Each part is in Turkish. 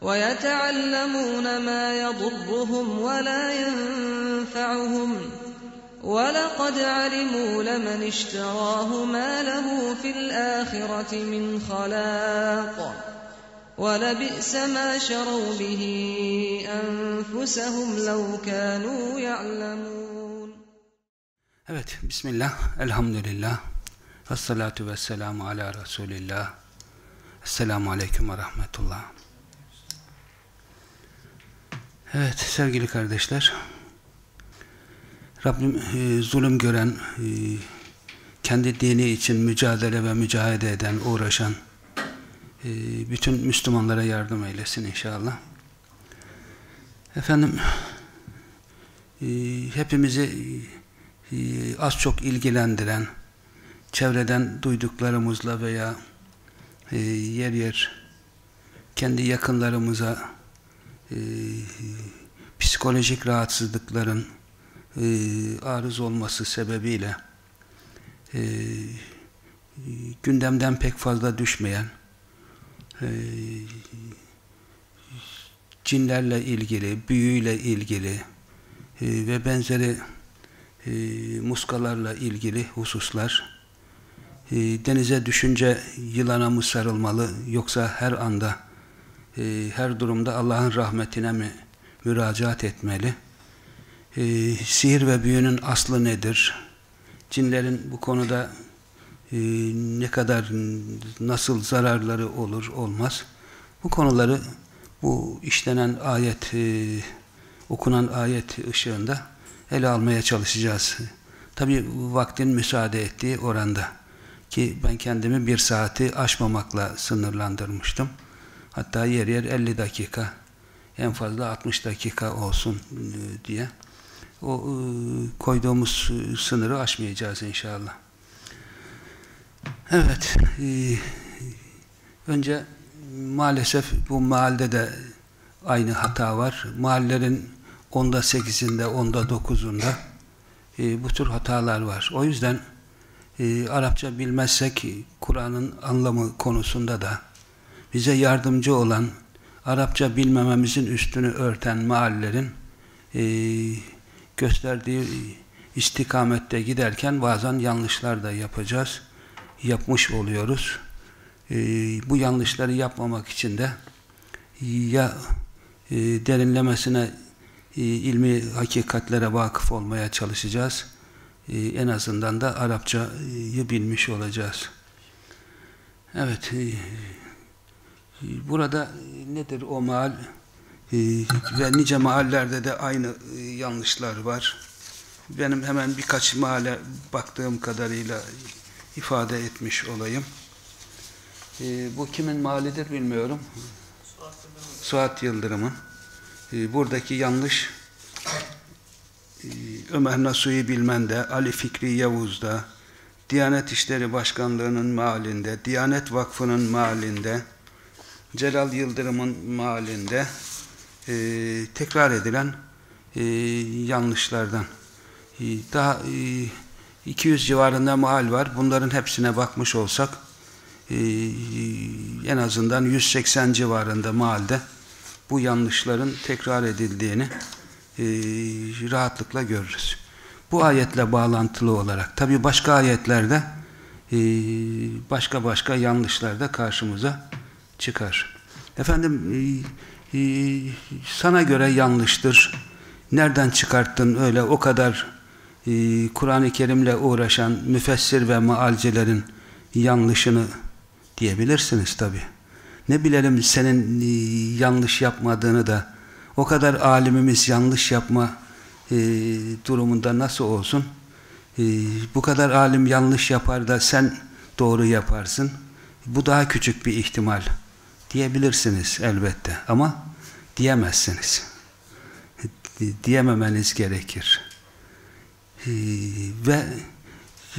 ويتعلمون ما يضرهم ولا ينفعهم ولقد علموا لمن اشتراه ما له في الآخرة من خلاق ولبئس ما شروا به أنفسهم لو كانوا يعلمون Evet, Bismillah, Elhamdülillah, ve salatu ve selamu ala Resulillah, Esselamu Aleyküm ve Rahmetullah. Evet, sevgili kardeşler, Rabbim e, zulüm gören, e, kendi dini için mücadele ve mücahede eden, uğraşan e, bütün Müslümanlara yardım eylesin inşallah. Efendim, e, hepimizi e, az çok ilgilendiren, çevreden duyduklarımızla veya e, yer yer kendi yakınlarımıza e, psikolojik rahatsızlıkların e, arız olması sebebiyle e, gündemden pek fazla düşmeyen e, cinlerle ilgili, büyüyle ilgili e, ve benzeri e, muskalarla ilgili hususlar e, denize düşünce yılana mı sarılmalı yoksa her anda e, her durumda Allah'ın rahmetine mi müracaat etmeli e, sihir ve büyünün aslı nedir cinlerin bu konuda e, ne kadar nasıl zararları olur olmaz bu konuları bu işlenen ayet e, okunan ayet ışığında ele almaya çalışacağız. Tabi vaktin müsaade ettiği oranda. Ki ben kendimi bir saati aşmamakla sınırlandırmıştım. Hatta yer yer 50 dakika, en fazla 60 dakika olsun e, diye. O e, koyduğumuz sınırı aşmayacağız inşallah. Evet, e, önce maalesef bu mahallede de aynı hata var. Mahallerin onda sekizinde, onda dokuzunda e, bu tür hatalar var. O yüzden e, Arapça bilmezsek Kur'an'ın anlamı konusunda da bize yardımcı olan Arapça bilmememizin üstünü örten mahallerin e, gösterdiği istikamette giderken bazen yanlışlar da yapacağız. Yapmış oluyoruz. E, bu yanlışları yapmamak için de ya e, derinlemesine e, ilmi hakikatlere vakıf olmaya çalışacağız. E, en azından da Arapçayı bilmiş olacağız. Evet. E, burada nedir o mal? ve nice mahallerde de aynı yanlışlar var. Benim hemen birkaç mahalle baktığım kadarıyla ifade etmiş olayım. bu kimin mahallidir bilmiyorum. Suat Yıldırım'ın. buradaki yanlış Ömer Nasuhi Bilmen'de, Ali Fikri Yavuz'da, Diyanet İşleri Başkanlığı'nın mahallinde, Diyanet Vakfı'nın mahallinde, Celal Yıldırım'ın mahallinde e, tekrar edilen e, yanlışlardan. E, daha e, 200 civarında mahal var. Bunların hepsine bakmış olsak e, en azından 180 civarında mahalde bu yanlışların tekrar edildiğini e, rahatlıkla görürüz. Bu ayetle bağlantılı olarak tabi başka ayetlerde e, başka başka yanlışlar da karşımıza çıkar. Efendim e, e, sana göre yanlıştır. Nereden çıkarttın öyle o kadar e, Kur'an-ı Kerim'le uğraşan müfessir ve maalcilerin yanlışını diyebilirsiniz tabi. Ne bilelim senin yanlış yapmadığını da o kadar alimimiz yanlış yapma durumunda nasıl olsun? Bu kadar alim yanlış yapar da sen doğru yaparsın. Bu daha küçük bir ihtimal diyebilirsiniz elbette ama diyemezsiniz. Diyememeniz gerekir. Ve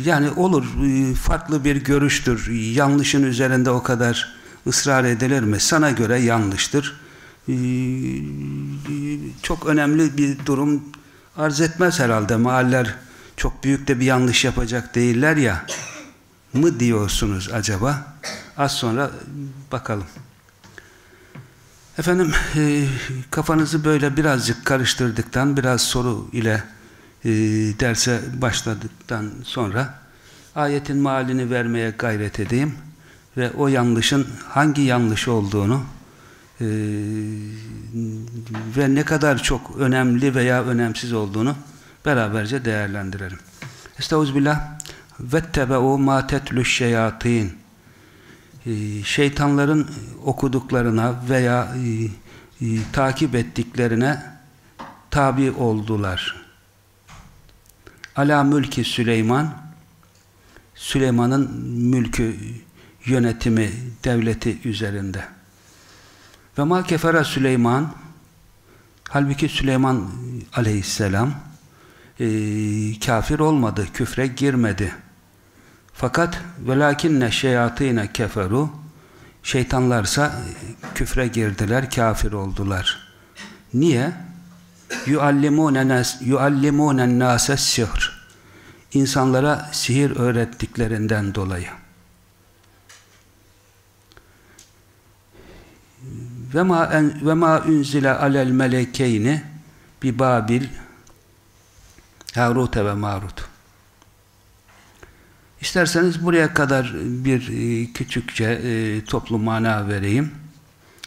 yani olur e, farklı bir görüştür. Yanlışın üzerinde o kadar ısrar edilir mi? Sana göre yanlıştır. Çok önemli bir durum arz etmez herhalde. Mahaller çok büyük de bir yanlış yapacak değiller ya mı diyorsunuz acaba? Az sonra bakalım. Efendim e, kafanızı böyle birazcık karıştırdıktan biraz soru ile e, derse başladıktan sonra ayetin malini vermeye gayret edeyim ve o yanlışın hangi yanlış olduğunu e, ve ne kadar çok önemli veya önemsiz olduğunu beraberce değerlendirelim. Estağfirullah vettebe'u ma tetlüş şeyatin e, şeytanların okuduklarına veya e, e, takip ettiklerine tabi oldular. Ala mülki Süleyman Süleyman'ın mülkü yönetimi, devleti üzerinde. Ve ma kefere Süleyman halbuki Süleyman aleyhisselam e, kafir olmadı, küfre girmedi. Fakat velakinne şeyatine keferu şeytanlarsa küfre girdiler, kafir oldular. Niye? yuallimûnen nâses sihr insanlara sihir öğrettiklerinden dolayı. ve ma en ve ma unzile alel melekeyni bi Babil Harut ve Marut. İsterseniz buraya kadar bir e, küçükçe e, toplu mana vereyim.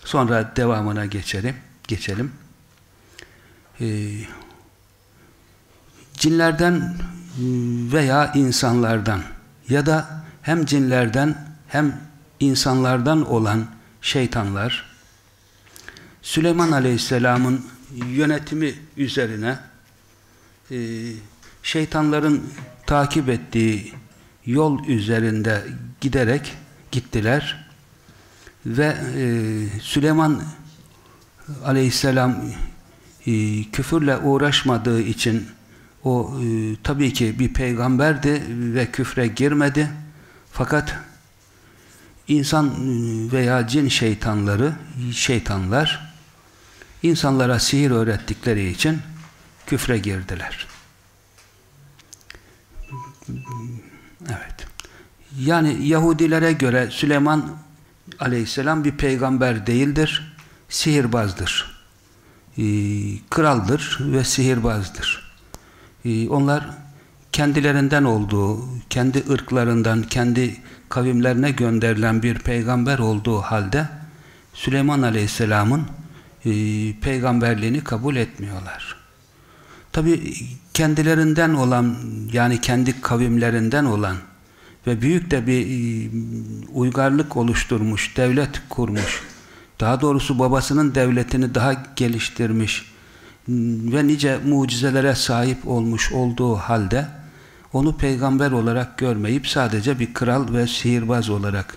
Sonra devamına geçelim. Geçelim. E, cinlerden veya insanlardan ya da hem cinlerden hem insanlardan olan şeytanlar Süleyman Aleyhisselam'ın yönetimi üzerine e, şeytanların takip ettiği yol üzerinde giderek gittiler ve e, Süleyman Aleyhisselam e, küfürle uğraşmadığı için o e, tabii ki bir peygamberdi ve küfre girmedi fakat insan veya cin şeytanları şeytanlar insanlara sihir öğrettikleri için küfre girdiler. Evet. Yani Yahudilere göre Süleyman aleyhisselam bir peygamber değildir, sihirbazdır. Ee, kraldır ve sihirbazdır. Ee, onlar kendilerinden olduğu, kendi ırklarından, kendi kavimlerine gönderilen bir peygamber olduğu halde Süleyman aleyhisselamın e, peygamberliğini kabul etmiyorlar. Tabi kendilerinden olan yani kendi kavimlerinden olan ve büyük de bir e, uygarlık oluşturmuş, devlet kurmuş. Daha doğrusu babasının devletini daha geliştirmiş ve nice mucizelere sahip olmuş olduğu halde onu peygamber olarak görmeyip sadece bir kral ve sihirbaz olarak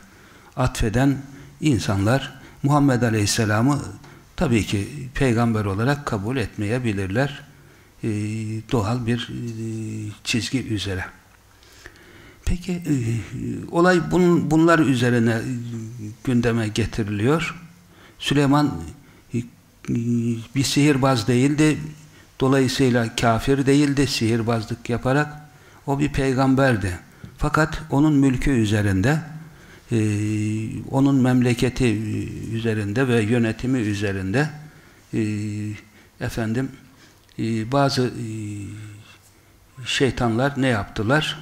atfeden insanlar Muhammed Aleyhisselam'ı tabii ki peygamber olarak kabul etmeyebilirler. E, doğal bir e, çizgi üzere. Peki e, olay bun, bunlar üzerine gündeme getiriliyor. Süleyman bir sihirbaz değildi. Dolayısıyla kafir değildi sihirbazlık yaparak. O bir peygamberdi. Fakat onun mülkü üzerinde, onun memleketi üzerinde ve yönetimi üzerinde e, efendim e, bazı e, şeytanlar ne yaptılar?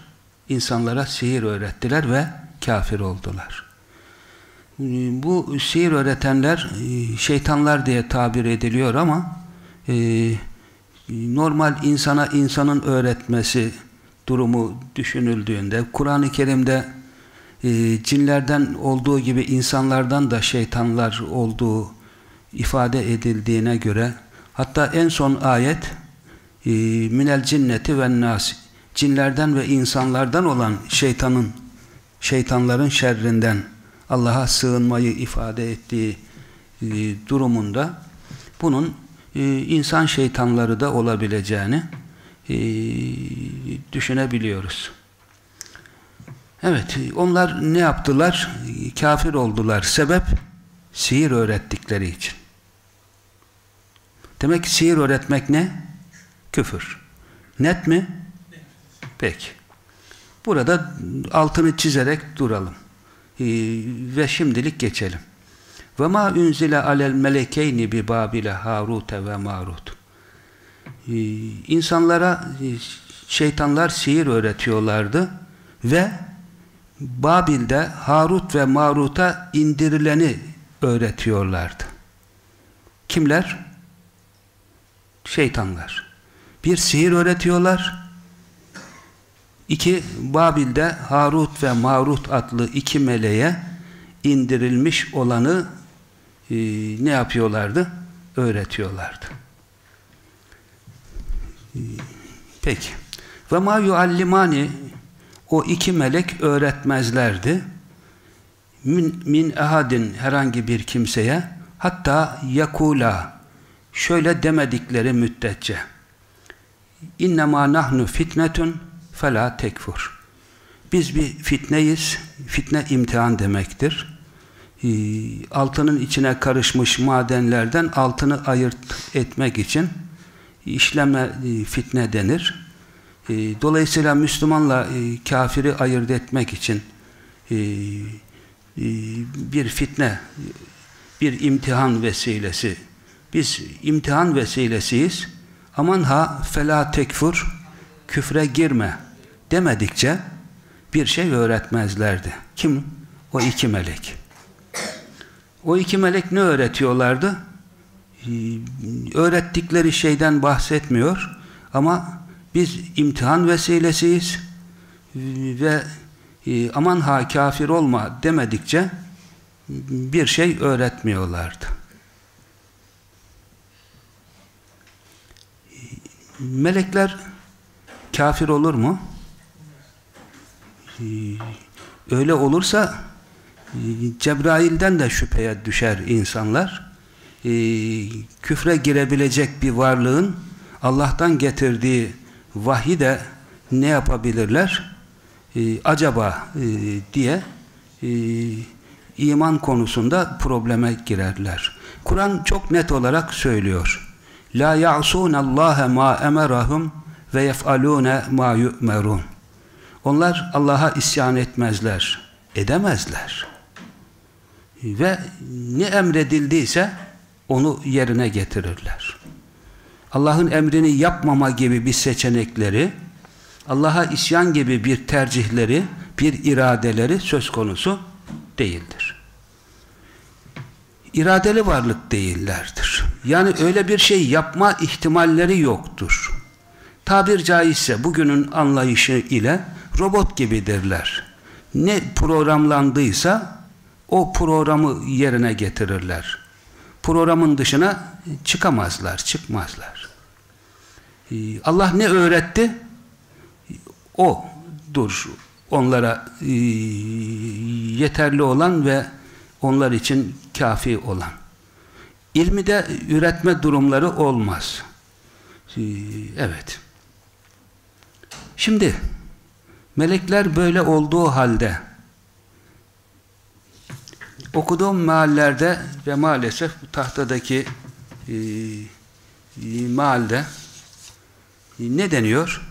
İnsanlara sihir öğrettiler ve kafir oldular. E, bu sihir öğretenler e, şeytanlar diye tabir ediliyor ama e, normal insana insanın öğretmesi durumu düşünüldüğünde Kur'an-ı Kerim'de cinlerden olduğu gibi insanlardan da şeytanlar olduğu ifade edildiğine göre hatta en son ayet e, minel cinneti ve nas cinlerden ve insanlardan olan şeytanın şeytanların şerrinden Allah'a sığınmayı ifade ettiği e, durumunda bunun e, insan şeytanları da olabileceğini düşünebiliyoruz. Evet, onlar ne yaptılar? Kafir oldular. Sebep? Sihir öğrettikleri için. Demek ki sihir öğretmek ne? Küfür. Net mi? Peki. Burada altını çizerek duralım. Ee, ve şimdilik geçelim. Ve ma unzile alel melekeyni bi babile Harut ve Marut. Ee, insanlara e, şeytanlar sihir öğretiyorlardı ve Babil'de Harut ve Marut'a indirileni öğretiyorlardı. Kimler? Şeytanlar. Bir sihir öğretiyorlar. İki, Babil'de Harut ve Marut adlı iki meleğe indirilmiş olanı e, ne yapıyorlardı? Öğretiyorlardı. E, peki. Ve ma yuallimani o iki melek öğretmezlerdi. Min, min ehadin herhangi bir kimseye hatta yakula şöyle demedikleri müddetçe innema nahnu fitnetun fela tekfur biz bir fitneyiz fitne imtihan demektir ee, altının içine karışmış madenlerden altını ayırt etmek için işleme e, fitne denir e, dolayısıyla Müslümanla e, kafiri ayırt etmek için e, bir fitne, bir imtihan vesilesi. Biz imtihan vesilesiyiz. Aman ha fela tekfur, küfre girme demedikçe bir şey öğretmezlerdi. Kim? O iki melek. O iki melek ne öğretiyorlardı? Öğrettikleri şeyden bahsetmiyor ama biz imtihan vesilesiyiz ve e, aman ha kafir olma demedikçe bir şey öğretmiyorlardı. Melekler kafir olur mu? E, öyle olursa e, Cebrail'den de şüpheye düşer insanlar. Küfre girebilecek bir varlığın Allah'tan getirdiği vahiy de ne yapabilirler? Ee, acaba e, diye e, iman konusunda probleme girerler. Kur'an çok net olarak söylüyor. La ya'sun Allah ma emerahum ve yef'alune ma yu'merun. Onlar Allah'a isyan etmezler, edemezler. Ve ne emredildiyse onu yerine getirirler. Allah'ın emrini yapmama gibi bir seçenekleri, Allah'a isyan gibi bir tercihleri, bir iradeleri söz konusu değildir. İradeli varlık değillerdir. Yani öyle bir şey yapma ihtimalleri yoktur. Tabir caizse bugünün anlayışı ile robot gibidirler. Ne programlandıysa o programı yerine getirirler. Programın dışına çıkamazlar, çıkmazlar. Ee, Allah ne öğretti? O dur onlara e, yeterli olan ve onlar için kafi olan. İlmi de üretme durumları olmaz. Ee, evet. Şimdi melekler böyle olduğu halde okuduğum meallerde ve maalesef bu tahtadaki e, e, mahalde ne deniyor?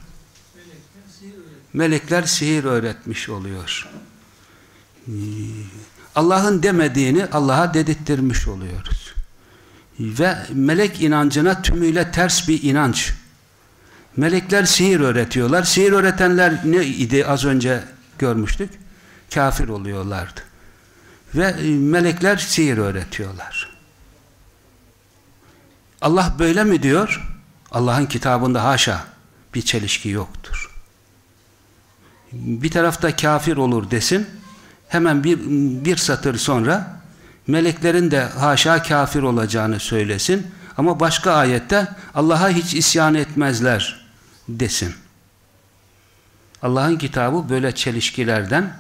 Melekler sihir öğretmiş oluyor. Allah'ın demediğini Allah'a dedirttirmiş oluyoruz. Ve melek inancına tümüyle ters bir inanç. Melekler sihir öğretiyorlar. Sihir öğretenler ne idi az önce görmüştük? Kafir oluyorlardı. Ve e, melekler sihir öğretiyorlar. Allah böyle mi diyor? Allah'ın kitabında haşa bir çelişki yoktur. Bir tarafta kafir olur desin, hemen bir, bir satır sonra meleklerin de haşa kafir olacağını söylesin ama başka ayette Allah'a hiç isyan etmezler desin. Allah'ın kitabı böyle çelişkilerden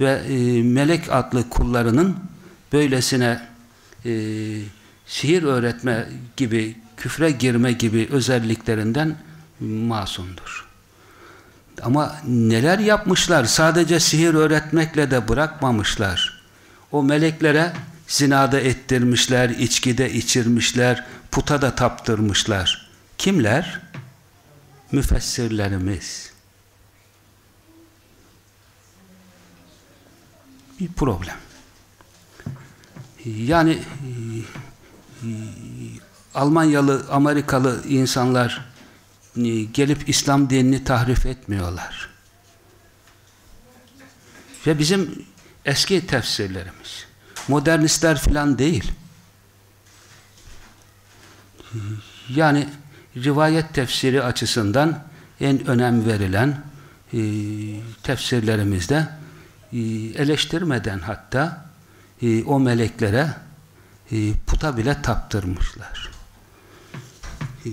ve e, melek adlı kullarının böylesine e, sihir öğretme gibi, küfre girme gibi özelliklerinden masumdur. Ama neler yapmışlar? Sadece sihir öğretmekle de bırakmamışlar. O meleklere zinada ettirmişler, içkide içirmişler, puta da taptırmışlar. Kimler? Müfessirlerimiz. Bir problem. Yani Almanyalı, Amerikalı insanlar e, gelip İslam dinini tahrif etmiyorlar. Ve bizim eski tefsirlerimiz, modernistler filan değil. Yani rivayet tefsiri açısından en önem verilen e, tefsirlerimizde e, eleştirmeden hatta e, o meleklere e, puta bile taptırmışlar. E,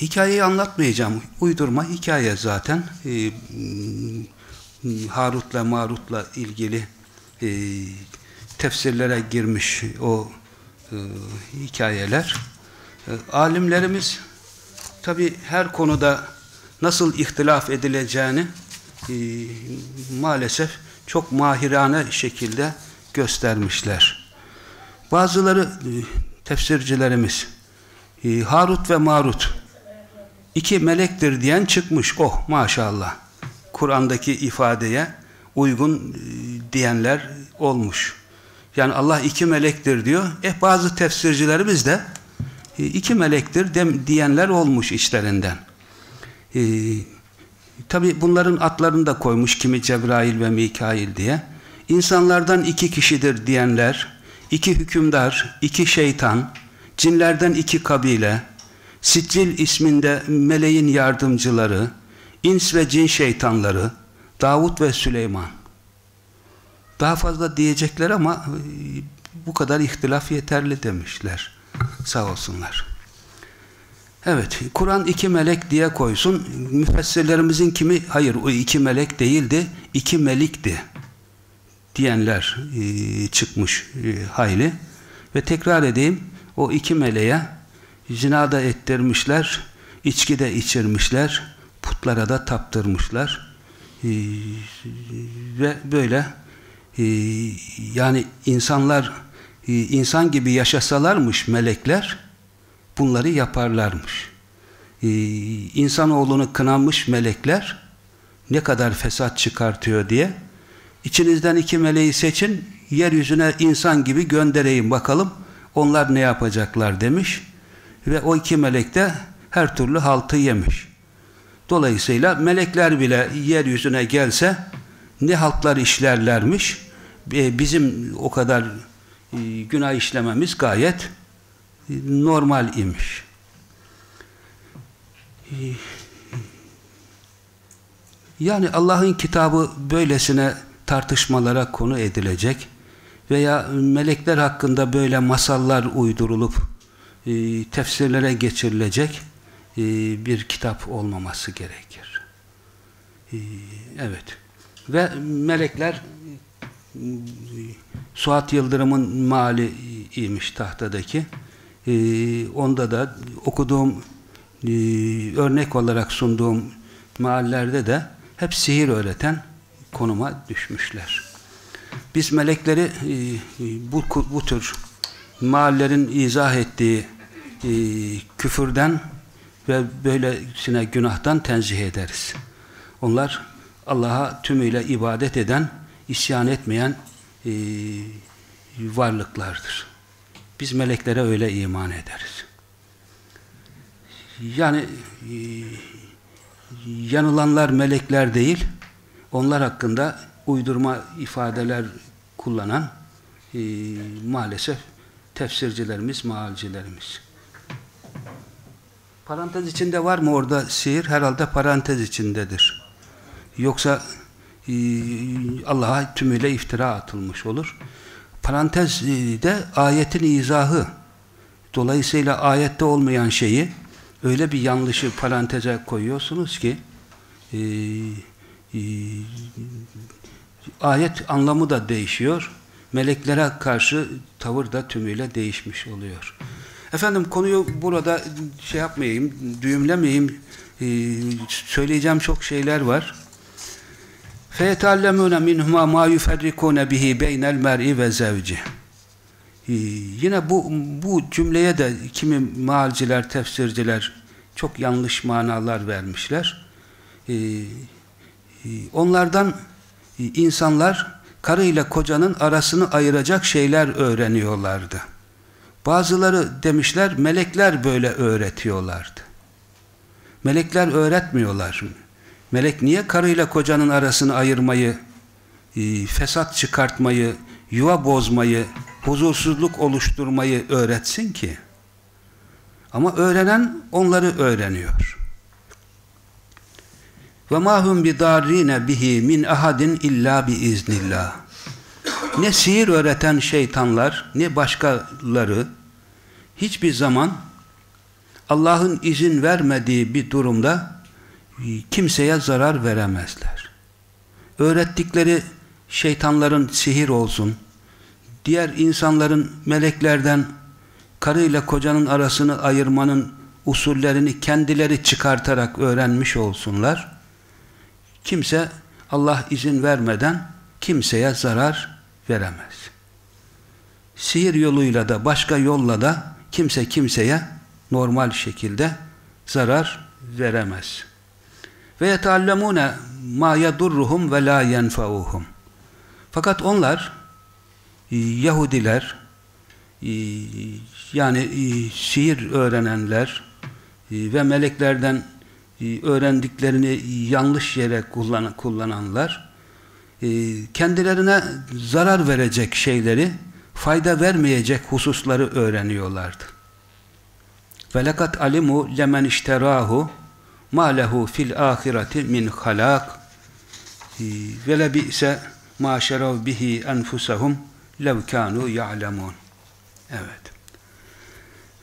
hikayeyi anlatmayacağım. Uydurma hikaye zaten. E, Harut'la Marut'la ilgili e, tefsirlere girmiş o e, hikayeler. E, alimlerimiz tabi her konuda nasıl ihtilaf edileceğini e, maalesef çok mahirane şekilde göstermişler. Bazıları e, tefsircilerimiz e, Harut ve Marut iki melektir diyen çıkmış. Oh maşallah. Kur'an'daki ifadeye uygun e, diyenler olmuş. Yani Allah iki melektir diyor. Eh bazı tefsircilerimiz de iki melektir diyenler olmuş içlerinden. Ee, Tabi bunların atlarını da koymuş kimi Cebrail ve Mikail diye. İnsanlardan iki kişidir diyenler, iki hükümdar, iki şeytan, cinlerden iki kabile, Sicil isminde meleğin yardımcıları, ins ve cin şeytanları, Davut ve Süleyman. Daha fazla diyecekler ama e, bu kadar ihtilaf yeterli demişler. Sağ olsunlar. Evet, Kur'an iki melek diye koysun. Müfessirlerimizin kimi? Hayır, o iki melek değildi, iki melikti diyenler e, çıkmış e, hayli. Ve tekrar edeyim, o iki meleğe zinada ettirmişler, içki de içirmişler, putlara da taptırmışlar. E, ve böyle e, yani insanlar e, insan gibi yaşasalarmış melekler bunları yaparlarmış. Ee, insanoğlunu kınanmış melekler ne kadar fesat çıkartıyor diye içinizden iki meleği seçin yeryüzüne insan gibi göndereyim bakalım onlar ne yapacaklar demiş ve o iki melek de her türlü haltı yemiş. Dolayısıyla melekler bile yeryüzüne gelse ne haltlar işlerlermiş e, bizim o kadar e, günah işlememiz gayet normal imiş. Yani Allah'ın kitabı böylesine tartışmalara konu edilecek veya melekler hakkında böyle masallar uydurulup e, tefsirlere geçirilecek e, bir kitap olmaması gerekir. E, evet. Ve melekler Suat Yıldırım'ın mali imiş tahtadaki e, onda da okuduğum örnek olarak sunduğum mahallelerde de hep sihir öğreten konuma düşmüşler. Biz melekleri bu, bu tür maallerin izah ettiği küfürden ve böylesine günahtan tenzih ederiz. Onlar Allah'a tümüyle ibadet eden, isyan etmeyen e, varlıklardır. Biz meleklere öyle iman ederiz. Yani e, yanılanlar melekler değil, onlar hakkında uydurma ifadeler kullanan e, maalesef tefsircilerimiz, maalcilerimiz. Parantez içinde var mı orada sihir? Herhalde parantez içindedir. Yoksa e, Allah'a tümüyle iftira atılmış olur. Parantez de ayetin izahı. Dolayısıyla ayette olmayan şeyi öyle bir yanlışı paranteze koyuyorsunuz ki e, e, ayet anlamı da değişiyor. Meleklere karşı tavır da tümüyle değişmiş oluyor. Efendim konuyu burada şey yapmayayım, düğümlemeyeyim. Ee, söyleyeceğim çok şeyler var. فَيَتَعَلَّمُونَ مِنْهُمَا مَا يُفَرِّكُونَ بِهِ بَيْنَ الْمَرْءِ وَزَوْجِهِ ee, Yine bu, bu cümleye de kimi mealciler, tefsirciler çok yanlış manalar vermişler. Ee, e, onlardan e, insanlar karıyla kocanın arasını ayıracak şeyler öğreniyorlardı. Bazıları demişler melekler böyle öğretiyorlardı. Melekler öğretmiyorlar. Melek niye karıyla kocanın arasını ayırmayı, e, fesat çıkartmayı, yuva bozmayı, huzursuzluk oluşturmayı öğretsin ki? Ama öğrenen onları öğreniyor. Ve mahum bi darrine bihi min ahadin illa bi iznillah. Ne sihir öğreten şeytanlar ne başkaları hiçbir zaman Allah'ın izin vermediği bir durumda kimseye zarar veremezler. Öğrettikleri şeytanların sihir olsun, diğer insanların meleklerden karıyla kocanın arasını ayırmanın usullerini kendileri çıkartarak öğrenmiş olsunlar. Kimse Allah izin vermeden kimseye zarar veremez. Sihir yoluyla da başka yolla da kimse kimseye normal şekilde zarar veremez. Ve yetallemune ma yedurruhum ve la yenfauhum. Fakat onlar e, Yahudiler e, yani e, sihir öğrenenler ve meleklerden öğrendiklerini yanlış yere kullananlar kendilerine zarar verecek şeyleri fayda vermeyecek hususları öğreniyorlardı. وَلَقَدْ عَلِمُوا لَمَنْ اِشْتَرَاهُ مَا لَهُ فِي الْآخِرَةِ مِنْ خَلَاقٍ وَلَبِئْسَ مَا شَرَوْ بِهِ أَنْفُسَهُمْ لَوْ كَانُوا يَعْلَمُونَ Evet.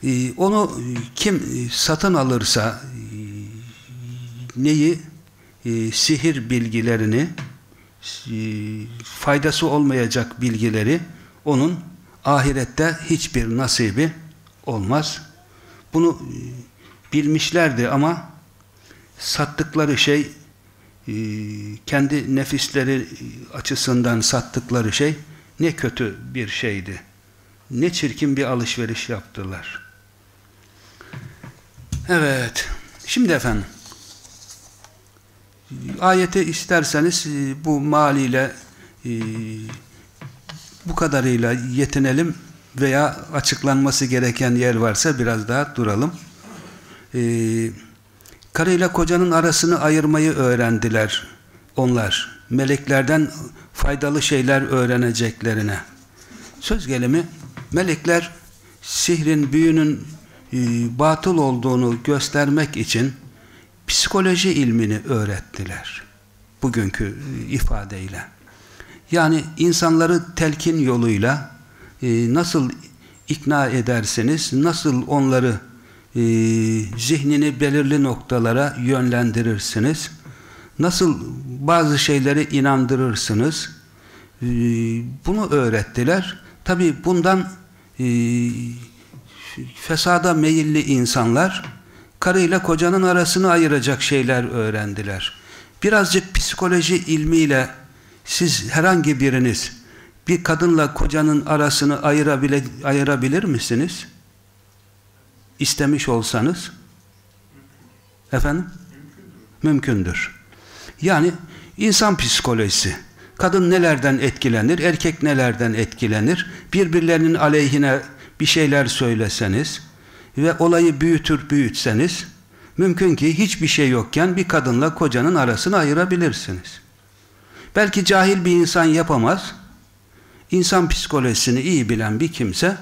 Ee, onu kim satın alırsa neyi? Ee, sihir bilgilerini e, faydası olmayacak bilgileri onun ahirette hiçbir nasibi olmaz. Bunu e, bilmişlerdi ama sattıkları şey e, kendi nefisleri açısından sattıkları şey ne kötü bir şeydi. Ne çirkin bir alışveriş yaptılar. Evet. Şimdi efendim ayete isterseniz e, bu maliyle bu kadarıyla yetinelim veya açıklanması gereken yer varsa biraz daha duralım. Ee, karıyla kocanın arasını ayırmayı öğrendiler onlar. Meleklerden faydalı şeyler öğreneceklerine. Söz gelimi melekler sihrin, büyünün e, batıl olduğunu göstermek için psikoloji ilmini öğrettiler. Bugünkü ifadeyle. Yani insanları telkin yoluyla e, nasıl ikna ederseniz, nasıl onları e, zihnini belirli noktalara yönlendirirsiniz, nasıl bazı şeyleri inandırırsınız, e, bunu öğrettiler. Tabi bundan e, fesada meyilli insanlar karıyla kocanın arasını ayıracak şeyler öğrendiler. Birazcık psikoloji ilmiyle siz herhangi biriniz bir kadınla kocanın arasını ayırabile, ayırabilir misiniz? İstemiş olsanız. Efendim? Mümkündür. Yani insan psikolojisi. Kadın nelerden etkilenir, erkek nelerden etkilenir? Birbirlerinin aleyhine bir şeyler söyleseniz ve olayı büyütür büyütseniz mümkün ki hiçbir şey yokken bir kadınla kocanın arasını ayırabilirsiniz. Belki cahil bir insan yapamaz. İnsan psikolojisini iyi bilen bir kimse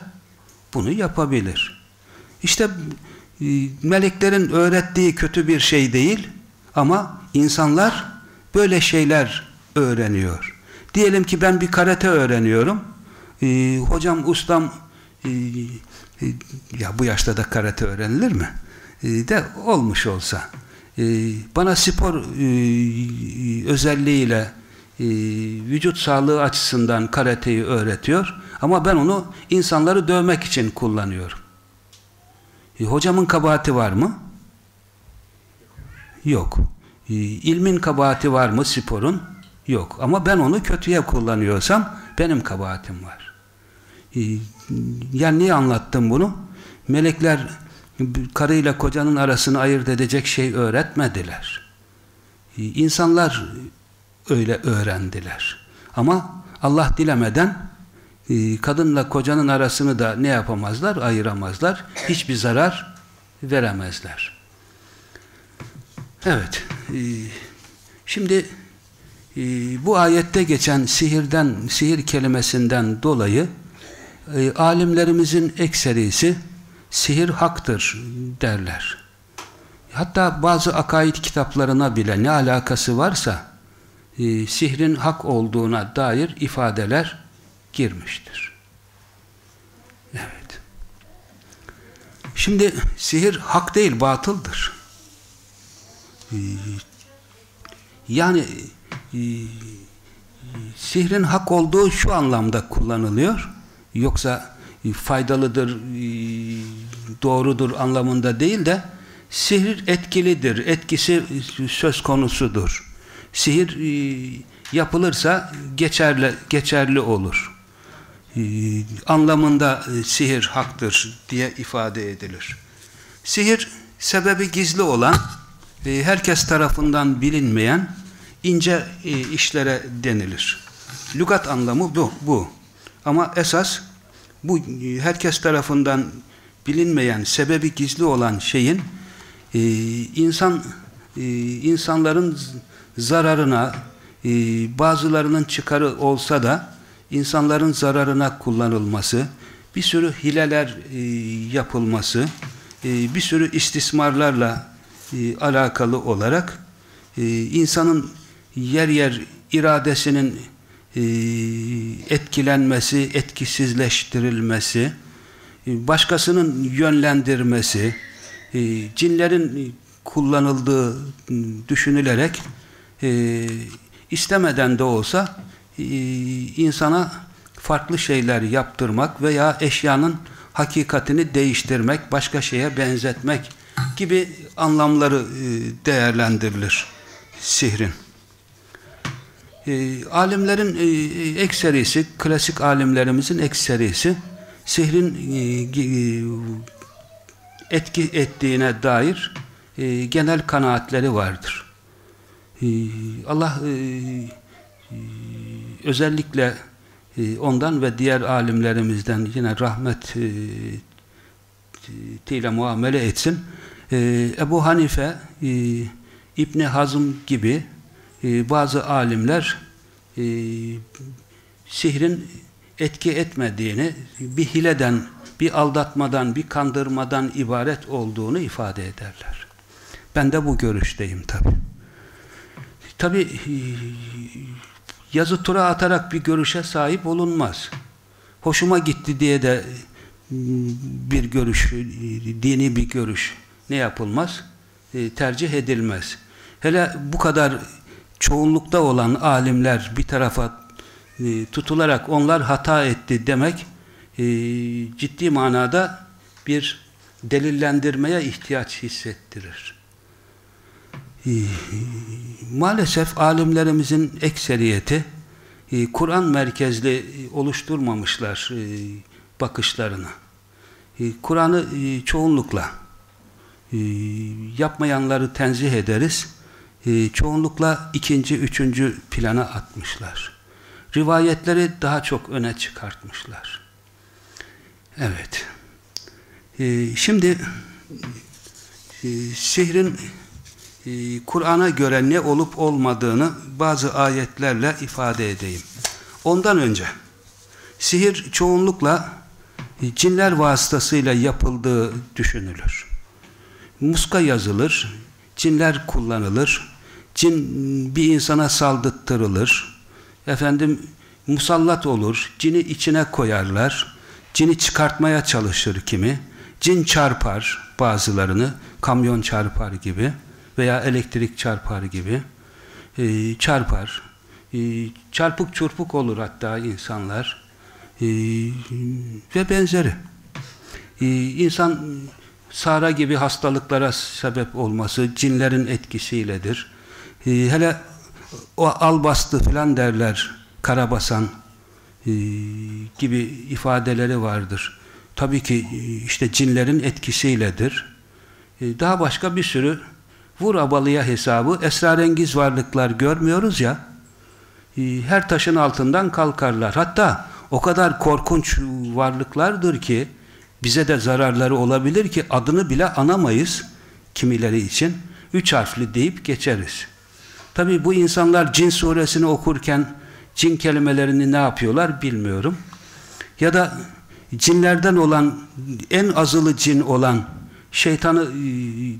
bunu yapabilir. İşte e, meleklerin öğrettiği kötü bir şey değil ama insanlar böyle şeyler öğreniyor. Diyelim ki ben bir karate öğreniyorum. Ee, hocam, ustam e, ya bu yaşta da karate öğrenilir mi? E, de olmuş olsa. E, bana spor e, özelliğiyle e, vücut sağlığı açısından karateyi öğretiyor. Ama ben onu insanları dövmek için kullanıyorum. E, hocamın kabahati var mı? Yok. E, ilmin kabahati var mı sporun? Yok. Ama ben onu kötüye kullanıyorsam benim kabahatim var. Yani niye anlattım bunu? Melekler karıyla kocanın arasını ayırt edecek şey öğretmediler. İnsanlar öyle öğrendiler. Ama Allah dilemeden e, kadınla kocanın arasını da ne yapamazlar? Ayıramazlar. Hiçbir zarar veremezler. Evet. E, şimdi e, bu ayette geçen sihirden, sihir kelimesinden dolayı alimlerimizin ekserisi sihir haktır derler. Hatta bazı akaid kitaplarına bile ne alakası varsa e, sihrin hak olduğuna dair ifadeler girmiştir. Evet. Şimdi sihir hak değil, batıldır. E, yani e, sihrin hak olduğu şu anlamda kullanılıyor. Yoksa e, faydalıdır, e, doğrudur anlamında değil de sihir etkilidir, etkisi söz konusudur sihir e, yapılırsa geçerli, geçerli olur. Anlamında sihir haktır diye ifade edilir. Sihir sebebi gizli olan, herkes tarafından bilinmeyen ince işlere denilir. Lügat anlamı bu. bu. Ama esas bu herkes tarafından bilinmeyen, sebebi gizli olan şeyin insan insanların zararına e, bazılarının çıkarı olsa da insanların zararına kullanılması, bir sürü hileler e, yapılması, e, bir sürü istismarlarla e, alakalı olarak e, insanın yer yer iradesinin e, etkilenmesi, etkisizleştirilmesi, e, başkasının yönlendirmesi, e, cinlerin kullanıldığı düşünülerek e, istemeden de olsa e, insana farklı şeyler yaptırmak veya eşyanın hakikatini değiştirmek, başka şeye benzetmek gibi anlamları e, değerlendirilir sihrin. E, alimlerin e, ekserisi, klasik alimlerimizin ekserisi sihrin e, e, etki ettiğine dair e, genel kanaatleri vardır. Ee, Allah e, e, özellikle e, ondan ve diğer alimlerimizden yine rahmet ile muamele etsin. Ebu Hanife, İbni Hazm gibi bazı alimler sihrin etki etmediğini, bir hileden, bir aldatmadan, bir kandırmadan ibaret olduğunu ifade ederler. Ben de bu görüşteyim tabi. Tabi e, yazı tura atarak bir görüşe sahip olunmaz. Hoşuma gitti diye de e, bir görüş, e, dini bir görüş ne yapılmaz? Tercih edilmez. Hele bu kadar çoğunlukta olan alimler bir tarafa tutularak onlar hata etti demek ciddi manada bir delillendirmeye ihtiyaç hissettirir. Ee, maalesef alimlerimizin ekseriyeti e, Kur'an merkezli e, oluşturmamışlar e, bakışlarını. E, Kur'an'ı e, çoğunlukla e, yapmayanları tenzih ederiz. E, çoğunlukla ikinci, üçüncü plana atmışlar. Rivayetleri daha çok öne çıkartmışlar. Evet. E, şimdi e, e, Kur'an'a göre ne olup olmadığını bazı ayetlerle ifade edeyim. Ondan önce sihir çoğunlukla e, cinler vasıtasıyla yapıldığı düşünülür. Muska yazılır, cinler kullanılır, cin bir insana saldırtırılır, efendim musallat olur, cini içine koyarlar, cini çıkartmaya çalışır kimi, cin çarpar bazılarını, kamyon çarpar gibi veya elektrik çarpar gibi e, çarpar. E, çarpık çurpuk olur hatta insanlar e, ve benzeri. E, insan Sara gibi hastalıklara sebep olması cinlerin etkisiyledir. E, hele o albastı falan derler karabasan e, gibi ifadeleri vardır. Tabii ki e, işte cinlerin etkisiyledir. Daha başka bir sürü vur abalıya hesabı esrarengiz varlıklar görmüyoruz ya her taşın altından kalkarlar. Hatta o kadar korkunç varlıklardır ki bize de zararları olabilir ki adını bile anamayız kimileri için. Üç harfli deyip geçeriz. Tabi bu insanlar cin suresini okurken cin kelimelerini ne yapıyorlar bilmiyorum. Ya da cinlerden olan en azılı cin olan şeytanı e,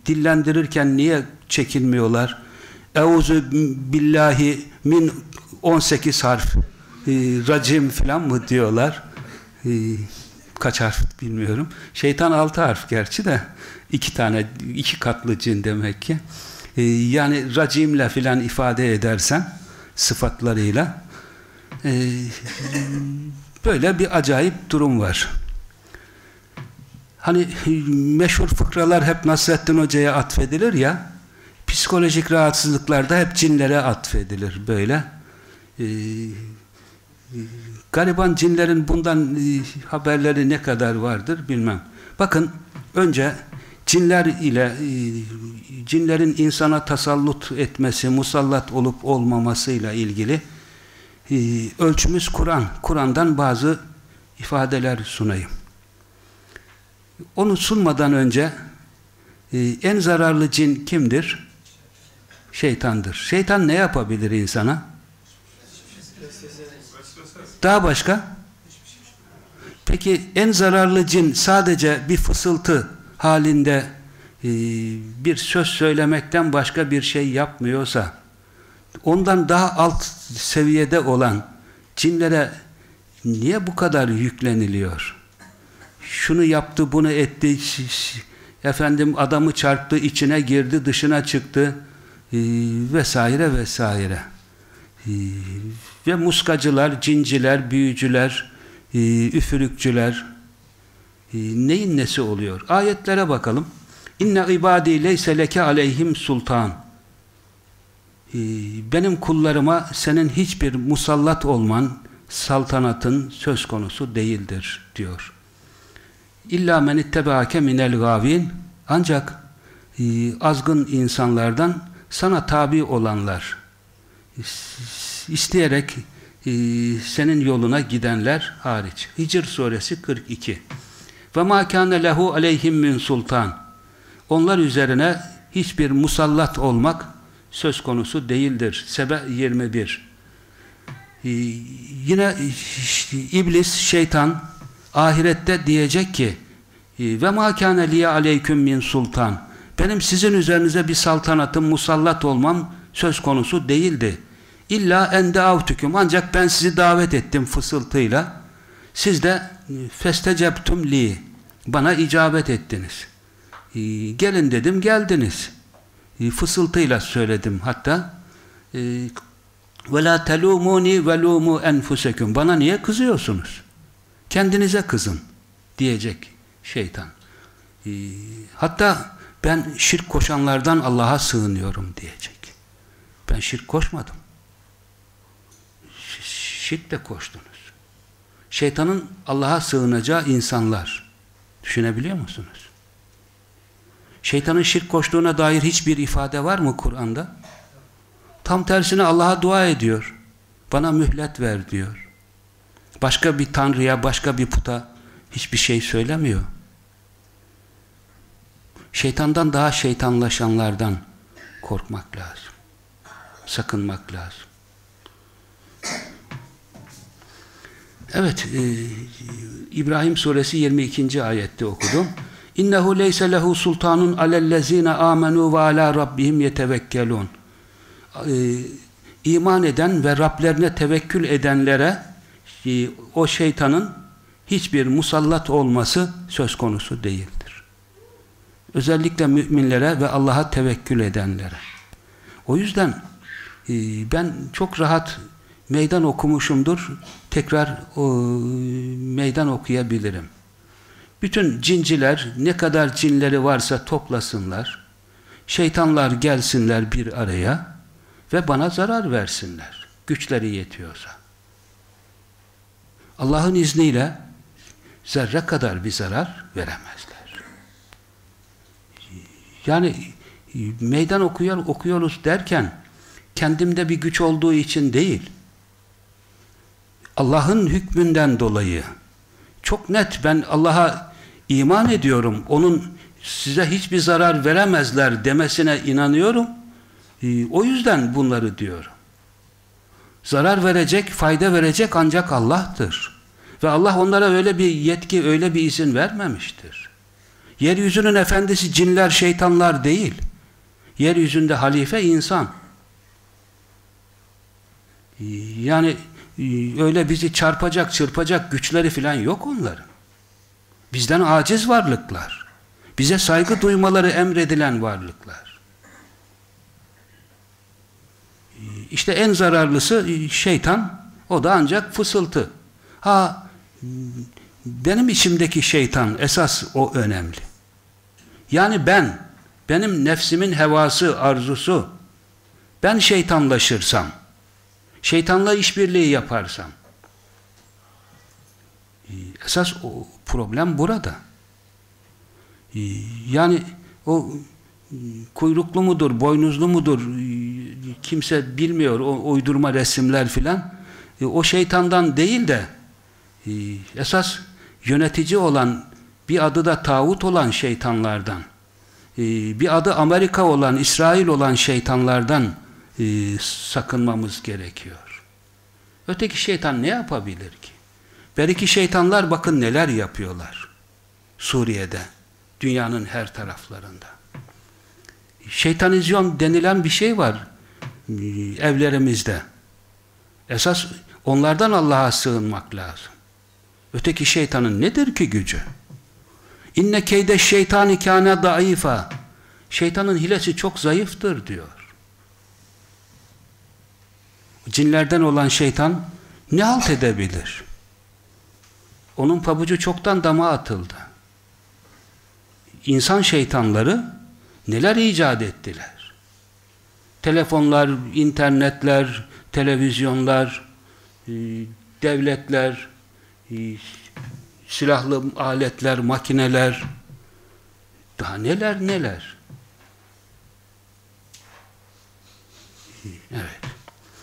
dillendirirken niye çekinmiyorlar? Euzu billahi min 18 harf e, racim falan mı diyorlar? E, kaç harf bilmiyorum. Şeytan altı harf gerçi de iki tane iki katlı cin demek ki. E, yani racimle filan ifade edersen sıfatlarıyla e, böyle bir acayip durum var. Hani meşhur fıkralar hep Nasrettin Hoca'ya atfedilir ya psikolojik rahatsızlıklarda hep cinlere atfedilir böyle. Ee, gariban cinlerin bundan e, haberleri ne kadar vardır bilmem. Bakın önce cinler ile e, cinlerin insana tasallut etmesi, musallat olup olmamasıyla ilgili e, ölçümüz Kur'an. Kur'an'dan bazı ifadeler sunayım. Onu sunmadan önce e, en zararlı cin kimdir? Şeytandır. Şeytan ne yapabilir insana? Daha başka? Peki en zararlı cin sadece bir fısıltı halinde e, bir söz söylemekten başka bir şey yapmıyorsa ondan daha alt seviyede olan cinlere niye bu kadar yükleniliyor? Şunu yaptı, bunu etti, efendim adamı çarptı, içine girdi, dışına çıktı e, vesaire vesaire. E, ve muskacılar, cinciler, büyücüler, e, üfürükçüler neyin nesi oluyor? Ayetlere bakalım. İnne ibadi leyse leke aleyhim sultan. E, benim kullarıma senin hiçbir musallat olman, saltanatın söz konusu değildir diyor. İlla men ittebaake minel gavin ancak e, azgın insanlardan sana tabi olanlar isteyerek e, senin yoluna gidenler hariç. Hicr suresi 42. Ve ma kana lehu aleyhim min sultan. Onlar üzerine hiçbir musallat olmak söz konusu değildir. Sebe 21. Ee, yine iblis, şeytan ahirette diyecek ki e, ve ma kana liye aleyküm min sultan. Benim sizin üzerinize bir saltanatım, musallat olmam söz konusu değildi. İlla ende avtüküm. Ancak ben sizi davet ettim fısıltıyla. Siz de festecebtum li. Bana icabet ettiniz. E, gelin dedim, geldiniz. E, fısıltıyla söyledim hatta. E, telumuni ve lumu enfuseküm. Bana niye kızıyorsunuz? Kendinize kızın diyecek şeytan. E, hatta ben şirk koşanlardan Allah'a sığınıyorum diyecek. Ben şirk koşmadım şirkle koştunuz. Şeytanın Allah'a sığınacağı insanlar. Düşünebiliyor musunuz? Şeytanın şirk koştuğuna dair hiçbir ifade var mı Kur'an'da? Tam tersine Allah'a dua ediyor. Bana mühlet ver diyor. Başka bir tanrıya, başka bir puta hiçbir şey söylemiyor. Şeytandan daha şeytanlaşanlardan korkmak lazım. Sakınmak lazım. Evet, e, İbrahim suresi 22. ayette okudum. İnnehu leyse lehu sultanun alellezine amenu ve ala rabbihim yetevekkelun. E, iman eden ve Rablerine tevekkül edenlere o şeytanın hiçbir musallat olması söz konusu değildir. Özellikle müminlere ve Allah'a tevekkül edenlere. O yüzden e, ben çok rahat meydan okumuşumdur. Tekrar o, meydan okuyabilirim. Bütün cinciler ne kadar cinleri varsa toplasınlar. Şeytanlar gelsinler bir araya ve bana zarar versinler. Güçleri yetiyorsa. Allah'ın izniyle zerre kadar bir zarar veremezler. Yani meydan okuyor, okuyoruz derken kendimde bir güç olduğu için değil. Allah'ın hükmünden dolayı çok net ben Allah'a iman ediyorum. Onun size hiçbir zarar veremezler demesine inanıyorum. Ee, o yüzden bunları diyorum. Zarar verecek, fayda verecek ancak Allah'tır. Ve Allah onlara öyle bir yetki, öyle bir izin vermemiştir. Yeryüzünün efendisi cinler, şeytanlar değil. Yeryüzünde halife insan. Ee, yani öyle bizi çarpacak, çırpacak güçleri falan yok onların. Bizden aciz varlıklar. Bize saygı duymaları emredilen varlıklar. Ee, işte en zararlısı e, şeytan, o da ancak fısıltı. Ha, benim içimdeki şeytan esas o önemli. Yani ben, benim nefsimin hevası, arzusu, ben şeytanlaşırsam, şeytanla işbirliği yaparsam, e, esas o problem burada. E, yani o e, kuyruklu mudur, boynuzlu mudur, kimse bilmiyor o uydurma resimler filan. O şeytandan değil de esas yönetici olan bir adı da tağut olan şeytanlardan bir adı Amerika olan, İsrail olan şeytanlardan sakınmamız gerekiyor. Öteki şeytan ne yapabilir ki? Belki şeytanlar bakın neler yapıyorlar. Suriye'de, dünyanın her taraflarında. Şeytanizyon denilen bir şey var evlerimizde. Esas onlardan Allah'a sığınmak lazım. Öteki şeytanın nedir ki gücü? İnne keyde şeytani kâne daifa. Şeytanın hilesi çok zayıftır diyor. Cinlerden olan şeytan ne halt edebilir? Onun pabucu çoktan dama atıldı. İnsan şeytanları neler icat ettiler? Telefonlar, internetler, televizyonlar, e, devletler, e, silahlı aletler, makineler, daha neler neler. Evet.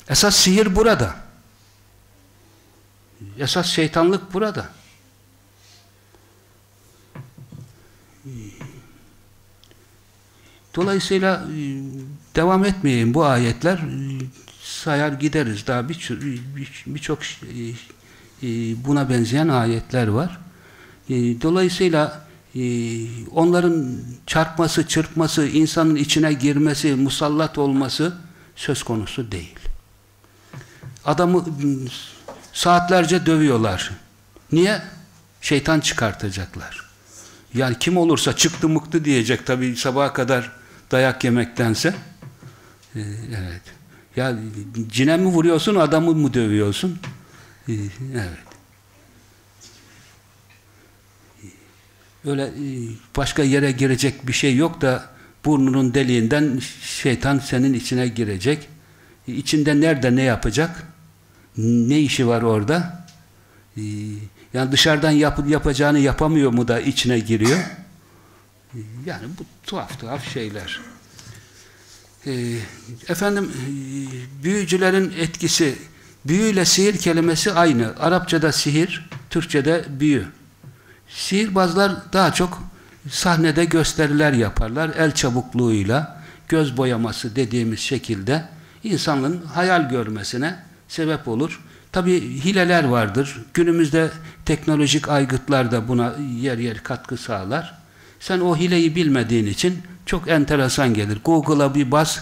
Esas sihir burada. Esas şeytanlık burada. Dolayısıyla e, devam etmeyeyim bu ayetler e, sayar gideriz daha birçok bir, bir e, buna benzeyen ayetler var. Dolayısıyla onların çarpması, çırpması, insanın içine girmesi, musallat olması söz konusu değil. Adamı saatlerce dövüyorlar. Niye? Şeytan çıkartacaklar. Yani kim olursa çıktı mıktı diyecek tabi sabaha kadar dayak yemektense. Ee, evet. Ya cine mi vuruyorsun, adamı mı dövüyorsun? Ee, evet. Öyle e, başka yere girecek bir şey yok da burnunun deliğinden şeytan senin içine girecek. İçinde nerede ne yapacak? Ne işi var orada? Ee, yani dışarıdan yap, yapacağını yapamıyor mu da içine giriyor? Ee, yani bu tuhaf tuhaf şeyler. Ee, efendim e, büyücülerin etkisi büyüyle sihir kelimesi aynı. Arapçada sihir, Türkçede büyü. Sihirbazlar daha çok sahnede gösteriler yaparlar. El çabukluğuyla, göz boyaması dediğimiz şekilde insanların hayal görmesine sebep olur. Tabi hileler vardır. Günümüzde teknolojik aygıtlar da buna yer yer katkı sağlar. Sen o hileyi bilmediğin için çok enteresan gelir. Google'a bir bas,